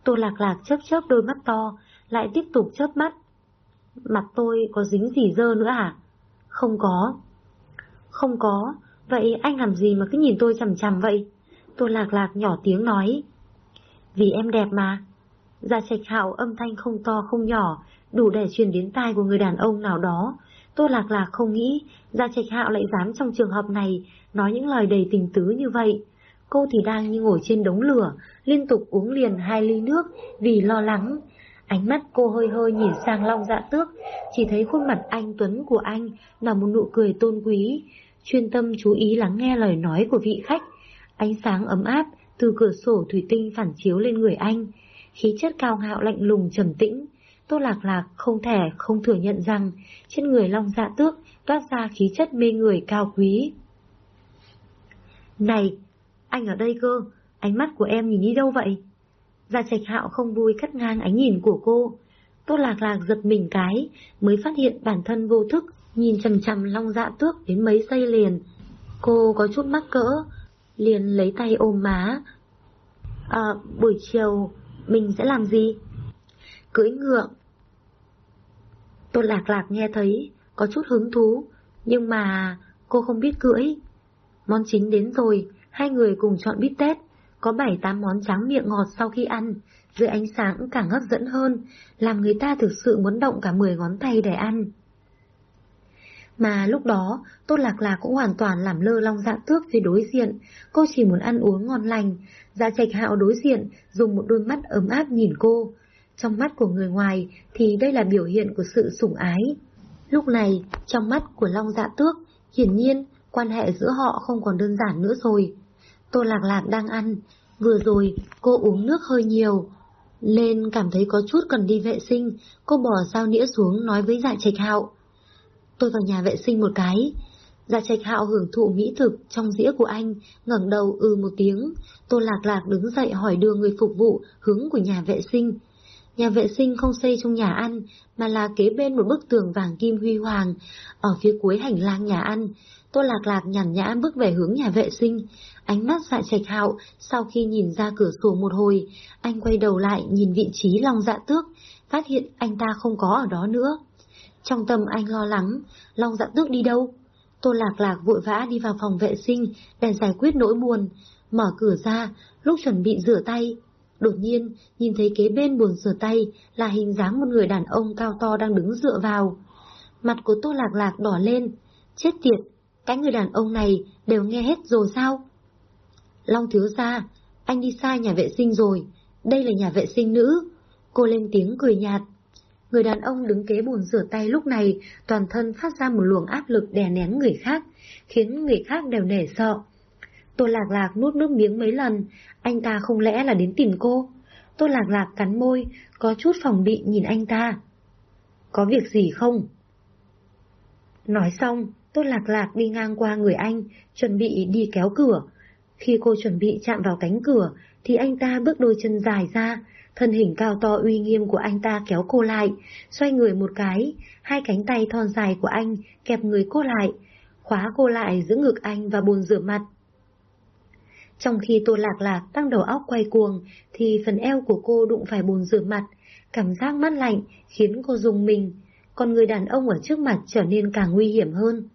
S1: Tô Lạc Lạc chớp chớp đôi mắt to, lại tiếp tục chớp mắt. Mặt tôi có dính gì dơ nữa à? Không có. Không có, vậy anh làm gì mà cứ nhìn tôi chằm chằm vậy? Tô Lạc Lạc nhỏ tiếng nói. Vì em đẹp mà. Gia Trạch Hạo âm thanh không to không nhỏ, đủ để truyền đến tai của người đàn ông nào đó. Tô Lạc Lạc không nghĩ Gia Trạch Hạo lại dám trong trường hợp này nói những lời đầy tình tứ như vậy. Cô thì đang như ngồi trên đống lửa, liên tục uống liền hai ly nước vì lo lắng. Ánh mắt cô hơi hơi nhìn sang Long Dạ Tước, chỉ thấy khuôn mặt anh Tuấn của anh là một nụ cười tôn quý, chuyên tâm chú ý lắng nghe lời nói của vị khách, Ánh sáng ấm áp từ cửa sổ thủy tinh phản chiếu lên người anh. Khí chất cao ngạo lạnh lùng trầm tĩnh. Tô Lạc Lạc không thể không thừa nhận rằng trên người Long Dạ Tước toát ra khí chất mê người cao quý. Này, anh ở đây cơ, ánh mắt của em nhìn đi đâu vậy? Gia Trạch Hạo không vui cắt ngang ánh nhìn của cô. Tô Lạc Lạc giật mình cái, mới phát hiện bản thân vô thức, nhìn chầm chầm Long Dạ Tước đến mấy giây liền. Cô có chút mắc cỡ, liền lấy tay ôm má. À, buổi chiều, mình sẽ làm gì? Cưỡi ngựa. tôi Lạc Lạc nghe thấy, có chút hứng thú, nhưng mà cô không biết cưỡi. Món chính đến rồi, hai người cùng chọn bít tết, có bảy tám món tráng miệng ngọt sau khi ăn, dưới ánh sáng càng hấp dẫn hơn, làm người ta thực sự muốn động cả mười ngón tay để ăn. Mà lúc đó, Tô Lạc Lạc cũng hoàn toàn làm lơ long dạ tước phía đối diện, cô chỉ muốn ăn uống ngon lành. Dạ trạch hạo đối diện, dùng một đôi mắt ấm áp nhìn cô. Trong mắt của người ngoài thì đây là biểu hiện của sự sủng ái. Lúc này, trong mắt của long dạ tước, hiển nhiên, quan hệ giữa họ không còn đơn giản nữa rồi. Tô Lạc Lạc đang ăn, vừa rồi cô uống nước hơi nhiều, nên cảm thấy có chút cần đi vệ sinh, cô bỏ dao nĩa xuống nói với dạ trạch hạo. Tôi vào nhà vệ sinh một cái. gia trạch hạo hưởng thụ mỹ thực trong dĩa của anh, ngẩng đầu ư một tiếng. Tô lạc lạc đứng dậy hỏi đưa người phục vụ hướng của nhà vệ sinh. Nhà vệ sinh không xây trong nhà ăn, mà là kế bên một bức tường vàng kim huy hoàng, ở phía cuối hành lang nhà ăn. Tô lạc lạc nhàn nhã bước về hướng nhà vệ sinh. Ánh mắt dạ trạch hạo, sau khi nhìn ra cửa sổ một hồi, anh quay đầu lại nhìn vị trí lòng dạ tước, phát hiện anh ta không có ở đó nữa. Trong tâm anh lo lắng, Long dạ tước đi đâu? Tô Lạc Lạc vội vã đi vào phòng vệ sinh để giải quyết nỗi buồn, mở cửa ra, lúc chuẩn bị rửa tay. Đột nhiên, nhìn thấy kế bên buồn rửa tay là hình dáng một người đàn ông cao to đang đứng dựa vào. Mặt của Tô Lạc Lạc đỏ lên, chết tiệt, cái người đàn ông này đều nghe hết rồi sao? Long thiếu gia, anh đi sai nhà vệ sinh rồi, đây là nhà vệ sinh nữ. Cô lên tiếng cười nhạt. Người đàn ông đứng kế bồn rửa tay lúc này toàn thân phát ra một luồng áp lực đè nén người khác, khiến người khác đều nể sợ. Tô Lạc Lạc nuốt nước miếng mấy lần, anh ta không lẽ là đến tìm cô? Tô Lạc Lạc cắn môi, có chút phòng bị nhìn anh ta. Có việc gì không? Nói xong, Tô Lạc Lạc đi ngang qua người anh, chuẩn bị đi kéo cửa. Khi cô chuẩn bị chạm vào cánh cửa, thì anh ta bước đôi chân dài ra, thân hình cao to uy nghiêm của anh ta kéo cô lại, xoay người một cái, hai cánh tay thon dài của anh kẹp người cô lại, khóa cô lại giữa ngực anh và bồn rửa mặt. Trong khi Tô Lạc Lạc đang đầu óc quay cuồng, thì phần eo của cô đụng phải bồn rửa mặt, cảm giác mát lạnh khiến cô dùng mình, còn người đàn ông ở trước mặt trở nên càng nguy hiểm hơn.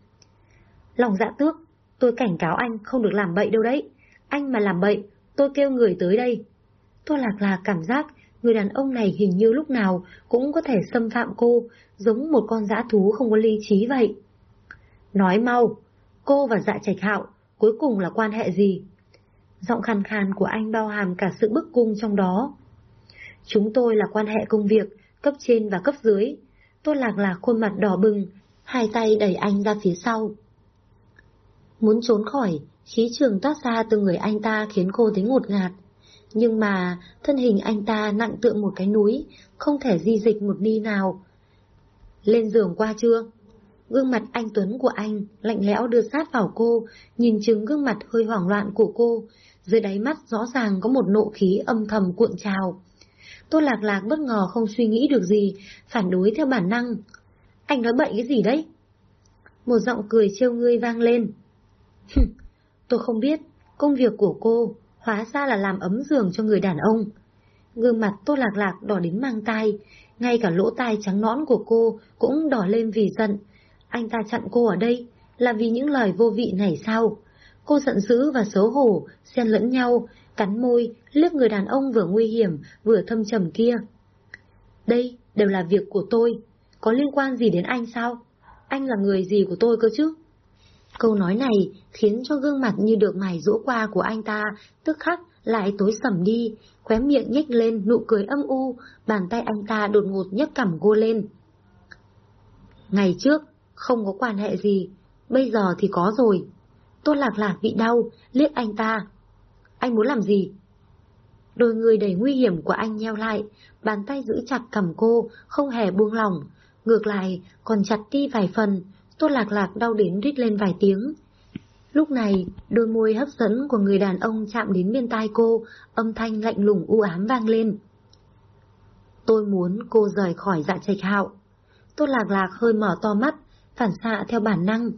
S1: Lòng dạ tước, tôi cảnh cáo anh không được làm bậy đâu đấy. Anh mà làm bậy, tôi kêu người tới đây. Tô Lạc Lạc cảm giác người đàn ông này hình như lúc nào cũng có thể xâm phạm cô, giống một con dã thú không có lý trí vậy. Nói mau, cô và dạ trạch hạo cuối cùng là quan hệ gì? Giọng khàn khàn của anh bao hàm cả sự bức cung trong đó. Chúng tôi là quan hệ công việc, cấp trên và cấp dưới. Tô Lạc Lạc khuôn mặt đỏ bừng, hai tay đẩy anh ra phía sau. Muốn trốn khỏi, khí trường toát ra từ người anh ta khiến cô thấy ngột ngạt. Nhưng mà thân hình anh ta nặng tượng một cái núi, không thể di dịch một ni nào. Lên giường qua chưa? Gương mặt anh Tuấn của anh lạnh lẽo đưa sát vào cô, nhìn chứng gương mặt hơi hoảng loạn của cô, dưới đáy mắt rõ ràng có một nộ khí âm thầm cuộn trào. Tô Lạc Lạc bất ngờ không suy nghĩ được gì, phản đối theo bản năng. Anh nói bậy cái gì đấy? Một giọng cười trêu ngươi vang lên. Tôi không biết, công việc của cô hóa ra là làm ấm giường cho người đàn ông. Gương mặt Tô Lạc Lạc đỏ đến mang tai, ngay cả lỗ tai trắng nõn của cô cũng đỏ lên vì giận. Anh ta chặn cô ở đây là vì những lời vô vị này sao? Cô giận dữ và xấu hổ, xen lẫn nhau, cắn môi, liếc người đàn ông vừa nguy hiểm, vừa thâm trầm kia. Đây đều là việc của tôi, có liên quan gì đến anh sao? Anh là người gì của tôi cơ chứ? Câu nói này khiến cho gương mặt như được mài rũ qua của anh ta tức khắc lại tối sầm đi, khóe miệng nhếch lên nụ cười âm u, bàn tay anh ta đột ngột nhấc cằm cô lên. Ngày trước, không có quan hệ gì, bây giờ thì có rồi. tôi lạc lạc bị đau, liếc anh ta. Anh muốn làm gì? Đôi người đầy nguy hiểm của anh nheo lại, bàn tay giữ chặt cầm cô, không hề buông lỏng. Ngược lại, còn chặt đi vài phần, Tô Lạc Lạc đau đến rít lên vài tiếng. Lúc này, đôi môi hấp dẫn của người đàn ông chạm đến bên tai cô, âm thanh lạnh lùng u ám vang lên. Tôi muốn cô rời khỏi dạ trạch hạo. Tô Lạc Lạc hơi mở to mắt, phản xạ theo bản năng.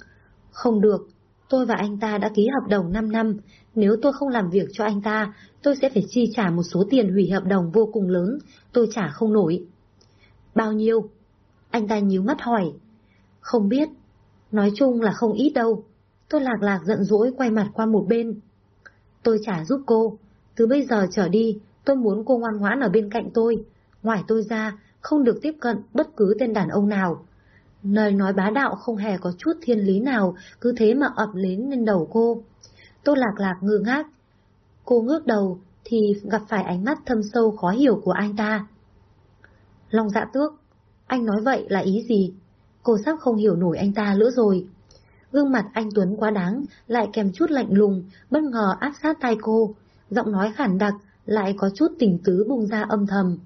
S1: Không được, tôi và anh ta đã ký hợp đồng 5 năm, nếu tôi không làm việc cho anh ta, tôi sẽ phải chi trả một số tiền hủy hợp đồng vô cùng lớn, tôi trả không nổi. Bao nhiêu? Anh ta nhíu mắt hỏi. Không biết, nói chung là không ít đâu. Tôi lạc lạc giận dỗi quay mặt qua một bên. Tôi trả giúp cô, từ bây giờ trở đi, tôi muốn cô ngoan ngoãn ở bên cạnh tôi. Ngoài tôi ra, không được tiếp cận bất cứ tên đàn ông nào. Lời nói bá đạo không hề có chút thiên lý nào, cứ thế mà ập lên lên đầu cô. tôi lạc lạc ngơ ngác. Cô ngước đầu thì gặp phải ánh mắt thâm sâu khó hiểu của anh ta. Long dạ tước, anh nói vậy là ý gì? Cô sắp không hiểu nổi anh ta nữa rồi. Gương mặt anh Tuấn quá đáng, lại kèm chút lạnh lùng, bất ngờ áp sát tay cô. Giọng nói khản đặc, lại có chút tình tứ bùng ra âm thầm.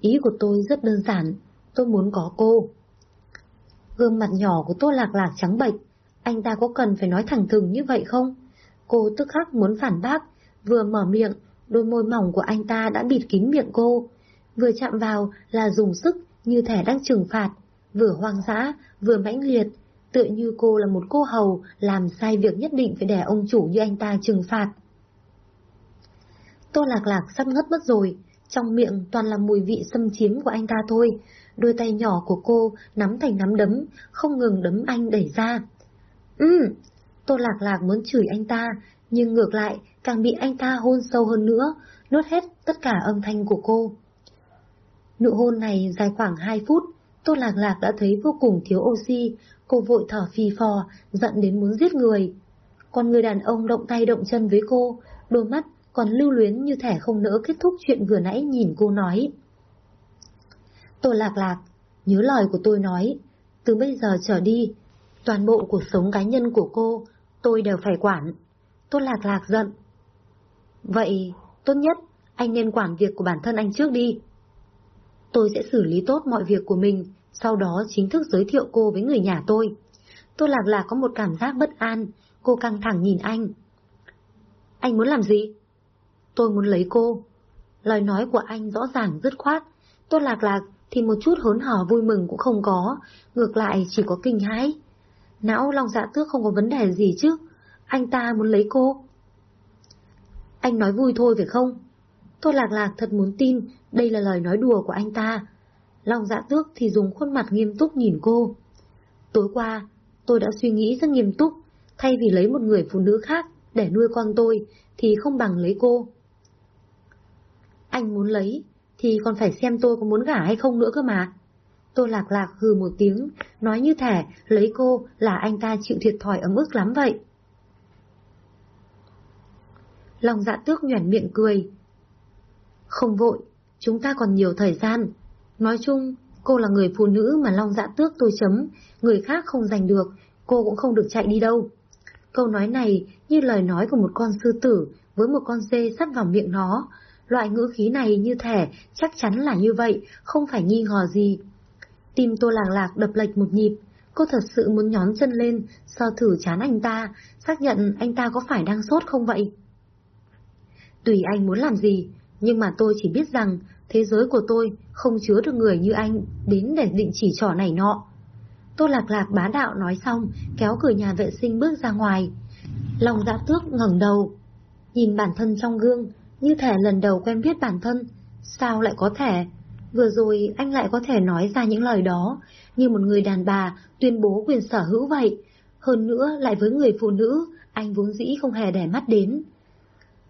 S1: Ý của tôi rất đơn giản, tôi muốn có cô. Gương mặt nhỏ của Tô Lạc Lạc trắng bệch, anh ta có cần phải nói thẳng thừng như vậy không? Cô tức khắc muốn phản bác, vừa mở miệng, đôi môi mỏng của anh ta đã bịt kín miệng cô. Vừa chạm vào là dùng sức như thể đang trừng phạt, vừa hoang dã, vừa mãnh liệt, tựa như cô là một cô hầu làm sai việc nhất định phải để ông chủ như anh ta trừng phạt. Tô Lạc Lạc sắp ngất mất rồi, trong miệng toàn là mùi vị xâm chiếm của anh ta thôi, đôi tay nhỏ của cô nắm thành nắm đấm, không ngừng đấm anh đẩy ra. Ừ, Tô Lạc Lạc muốn chửi anh ta, nhưng ngược lại càng bị anh ta hôn sâu hơn nữa, nuốt hết tất cả âm thanh của cô. Nụ hôn này dài khoảng 2 phút, Tô Lạc Lạc đã thấy vô cùng thiếu oxy, cô vội thở phì phò, giận đến muốn giết người. Còn người đàn ông động tay động chân với cô, đôi mắt còn lưu luyến như thể không nỡ kết thúc chuyện vừa nãy nhìn cô nói. Tô Lạc Lạc, nhớ lời của tôi nói, từ bây giờ trở đi, toàn bộ cuộc sống cá nhân của cô, tôi đều phải quản. Tô Lạc Lạc giận. Vậy, tốt nhất, anh nên quản việc của bản thân anh trước đi. Tôi sẽ xử lý tốt mọi việc của mình, sau đó chính thức giới thiệu cô với người nhà tôi. tôi Lạc Lạc có một cảm giác bất an, cô căng thẳng nhìn anh. Anh muốn làm gì? Tôi muốn lấy cô. Lời nói của anh rõ ràng dứt khoát. tôi Lạc Lạc thì một chút hớn hò vui mừng cũng không có, ngược lại chỉ có kinh hãi. Não lòng Dạ Tước không có vấn đề gì chứ, anh ta muốn lấy cô. Anh nói vui thôi phải không? tôi Lạc Lạc thật muốn tin đây là lời nói đùa của anh ta. Long Dạ Tước thì dùng khuôn mặt nghiêm túc nhìn cô. Tối qua, tôi đã suy nghĩ rất nghiêm túc, thay vì lấy một người phụ nữ khác để nuôi con tôi, thì không bằng lấy cô. Anh muốn lấy, thì còn phải xem tôi có muốn gả hay không nữa cơ mà. Tôi Lạc Lạc hừ một tiếng, nói như thể lấy cô là anh ta chịu thiệt thòi ấm ức lắm vậy. Lòng dạ tước nhoẻn miệng cười. Không vội, chúng ta còn nhiều thời gian. Nói chung, cô là người phụ nữ mà Long dạ tước tôi chấm, người khác không giành được, cô cũng không được chạy đi đâu. Câu nói này như lời nói của một con sư tử với một con dê sắt vào miệng nó. Loại ngữ khí này như thể chắc chắn là như vậy, không phải nghi ngờ gì. Tim tô làng lạc đập lệch một nhịp, cô thật sự muốn nhón chân lên, so thử chán anh ta, xác nhận anh ta có phải đang sốt không vậy. Tùy anh muốn làm gì, nhưng mà tôi chỉ biết rằng thế giới của tôi không chứa được người như anh đến để định chỉ trỏ này nọ. Tô Lạc Lạc bá đạo nói xong, kéo cửa nhà vệ sinh bước ra ngoài. Lòng dạ tước ngẩng đầu, nhìn bản thân trong gương, như thể lần đầu quen biết bản thân. Sao lại có thể? Vừa rồi anh lại có thể nói ra những lời đó, như một người đàn bà tuyên bố quyền sở hữu vậy. Hơn nữa lại với người phụ nữ, anh vốn dĩ không hề để mắt đến.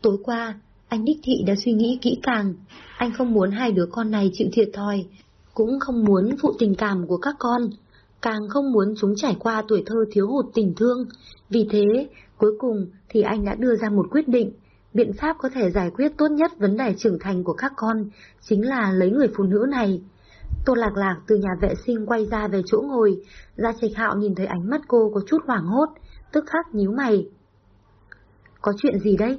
S1: Tối qua, anh đích thị đã suy nghĩ kỹ càng. Anh không muốn hai đứa con này chịu thiệt thòi, cũng không muốn phụ tình cảm của các con, càng không muốn chúng trải qua tuổi thơ thiếu hụt tình thương. Vì thế, cuối cùng thì anh đã đưa ra một quyết định, biện pháp có thể giải quyết tốt nhất vấn đề trưởng thành của các con, chính là lấy người phụ nữ này. Tô Lạc Lạc từ nhà vệ sinh quay ra về chỗ ngồi, Gia Trạch Hạo nhìn thấy ánh mắt cô có chút hoảng hốt, tức khắc nhíu mày. Có chuyện gì đấy?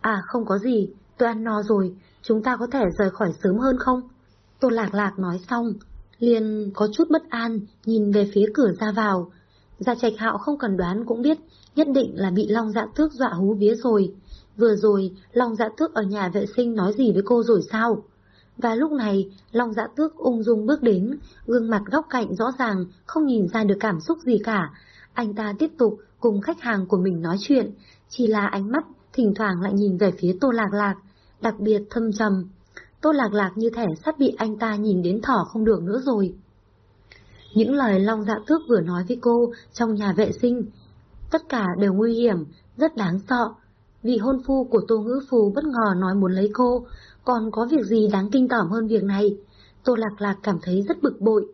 S1: À không có gì, tôi ăn no rồi, chúng ta có thể rời khỏi sớm hơn không? Tô Lạc Lạc nói xong, liền có chút bất an, nhìn về phía cửa ra vào. Gia Trạch Hạo không cần đoán cũng biết, nhất định là bị Long Dạ Tước dọa hú vía rồi. Vừa rồi, Long Dạ Tước ở nhà vệ sinh nói gì với cô rồi sao? Và lúc này, Long Dạ Tước ung dung bước đến, gương mặt góc cạnh rõ ràng, không nhìn ra được cảm xúc gì cả. Anh ta tiếp tục cùng khách hàng của mình nói chuyện, chỉ là ánh mắt thỉnh thoảng lại nhìn về phía Tô Lạc Lạc, đặc biệt thâm trầm. Tô Lạc Lạc như thể sắp bị anh ta nhìn đến thỏ không được nữa rồi. Những lời Long Dạ Tước vừa nói với cô trong nhà vệ sinh, tất cả đều nguy hiểm, rất đáng sợ. Vị hôn phu của Tô Ngữ Phù bất ngờ nói muốn lấy cô, còn có việc gì đáng kinh tởm hơn việc này? Tô Lạc Lạc cảm thấy rất bực bội.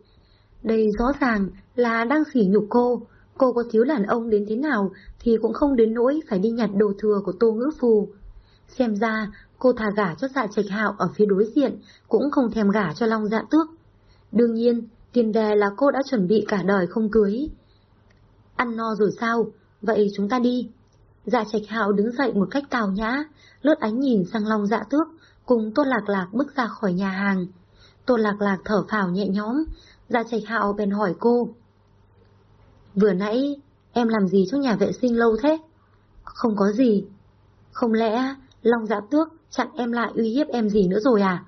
S1: Đây rõ ràng là đang sỉ nhục cô, cô có thiếu đàn ông đến thế nào thì cũng không đến nỗi phải đi nhặt đồ thừa của Tô Ngữ Phù. Xem ra, cô thà gả cho dạ trạch hạo ở phía đối diện, cũng không thèm gả cho Long dạ tước. Đương nhiên, tiền đề là cô đã chuẩn bị cả đời không cưới. Ăn no rồi sao? Vậy chúng ta đi. Dạ trạch hạo đứng dậy một cách tào nhã, lướt ánh nhìn sang Long dạ tước, cùng Tô Lạc Lạc bước ra khỏi nhà hàng. Tô Lạc Lạc thở phào nhẹ nhõm, dạ trạch hạo bèn hỏi cô. Vừa nãy, em làm gì trong nhà vệ sinh lâu thế? Không có gì. Không lẽ Long dạ tước chặn em lại uy hiếp em gì nữa rồi à?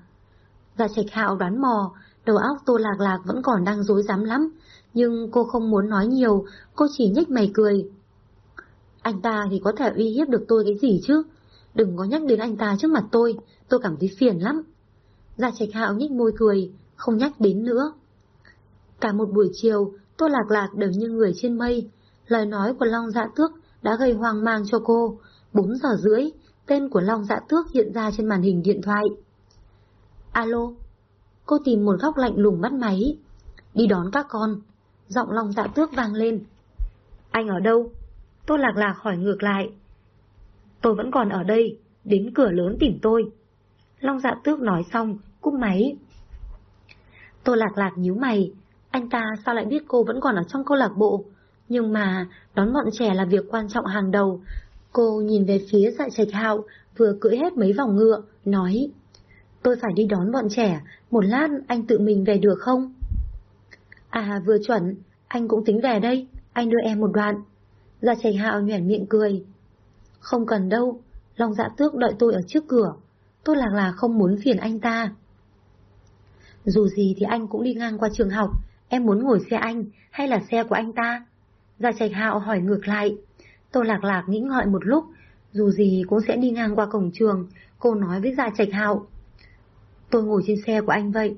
S1: Dạ trạch hạo đoán mò, đầu óc tô lạc lạc vẫn còn đang dối dám lắm, nhưng cô không muốn nói nhiều, cô chỉ nhếch mày cười. Anh ta thì có thể uy hiếp được tôi cái gì chứ? Đừng có nhắc đến anh ta trước mặt tôi, tôi cảm thấy phiền lắm. gia trạch hạo nhếch môi cười, không nhắc đến nữa. Cả một buổi chiều, Tô Lạc Lạc đều như người trên mây. Lời nói của Long Dạ Tước đã gây hoang mang cho cô. Bốn giờ rưỡi, tên của Long Dạ Tước hiện ra trên màn hình điện thoại. Alo, cô tìm một góc lạnh lùng bắt máy. Đi đón các con. Giọng Long Dạ Tước vang lên. Anh ở đâu? Tô Lạc Lạc hỏi ngược lại. Tôi vẫn còn ở đây, đến cửa lớn tìm tôi. Long Dạ Tước nói xong, cúp máy. Tô Lạc Lạc nhíu mày, anh ta sao lại biết cô vẫn còn ở trong câu lạc bộ? Nhưng mà, đón bọn trẻ là việc quan trọng hàng đầu. Cô nhìn về phía dạ trạch hạo, vừa cưỡi hết mấy vòng ngựa, nói Tôi phải đi đón bọn trẻ, một lát anh tự mình về được không? À vừa chuẩn, anh cũng tính về đây, anh đưa em một đoạn. Dạ trạch hạo nhoẻn miệng cười. Không cần đâu, lòng dạ tước đợi tôi ở trước cửa. Tôi lạc là không muốn phiền anh ta. Dù gì thì anh cũng đi ngang qua trường học, Em muốn ngồi xe anh hay là xe của anh ta? Gia Trạch Hạo hỏi ngược lại. Tô Lạc Lạc nghĩ ngợi một lúc, dù gì cũng sẽ đi ngang qua cổng trường, cô nói với Gia Trạch Hạo. Tôi ngồi trên xe của anh vậy.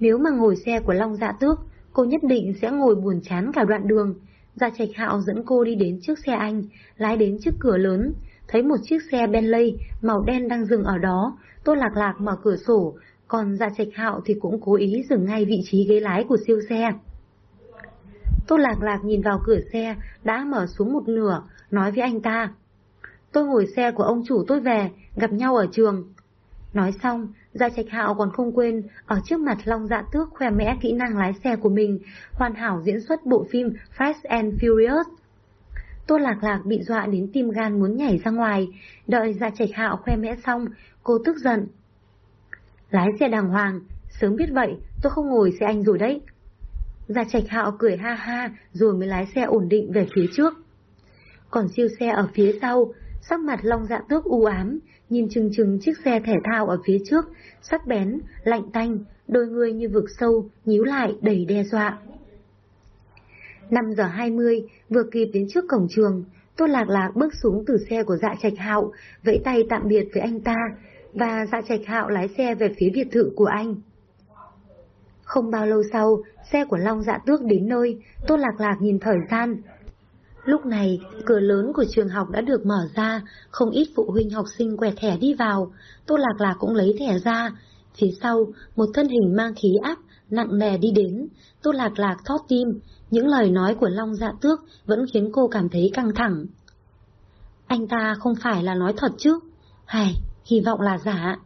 S1: Nếu mà ngồi xe của Long Dạ Tước, cô nhất định sẽ ngồi buồn chán cả đoạn đường. Gia Trạch Hạo dẫn cô đi đến trước xe anh, lái đến trước cửa lớn, thấy một chiếc xe Bentley màu đen đang dừng ở đó, Tô Lạc Lạc mở cửa sổ, còn dạ trạch hạo thì cũng cố ý dừng ngay vị trí ghế lái của siêu xe. Tô Lạc Lạc nhìn vào cửa xe, đã mở xuống một nửa, nói với anh ta. Tôi ngồi xe của ông chủ tôi về, gặp nhau ở trường. Nói xong, Gia Trạch Hạo còn không quên ở trước mặt Long Dạ Tước khoe mẽ kỹ năng lái xe của mình, hoàn hảo diễn xuất bộ phim Fast and Furious. Tô Lạc Lạc bị dọa đến tim gan muốn nhảy ra ngoài, đợi Gia Trạch Hạo khoe mẽ xong, cô tức giận, Lái xe đàng hoàng, sớm biết vậy, tôi không ngồi xe anh rồi đấy. Gia Trạch Hạo cười ha ha rồi mới lái xe ổn định về phía trước. Còn siêu xe ở phía sau, sắc mặt long dạ tước u ám, nhìn chừng chừng chiếc xe thể thao ở phía trước, sắc bén, lạnh tanh, đôi người như vực sâu, nhíu lại đầy đe dọa. 5 giờ 20, vừa kịp đến trước cổng trường, Tô Lạc Lạc bước xuống từ xe của dạ trạch hạo, vẫy tay tạm biệt với anh ta, và dạ trạch hạo lái xe về phía biệt thự của anh. Không bao lâu sau, xe của Long dạ tước đến nơi, Tô Lạc Lạc nhìn thời gian. Lúc này, cửa lớn của trường học đã được mở ra, không ít phụ huynh học sinh quẹt thẻ đi vào, Tô Lạc Lạc cũng lấy thẻ ra. Phía sau, một thân hình mang khí áp, nặng nề đi đến, Tô Lạc Lạc thót tim, những lời nói của Long dạ tước vẫn khiến cô cảm thấy căng thẳng. Anh ta không phải là nói thật chứ? Hài, hy vọng là giả.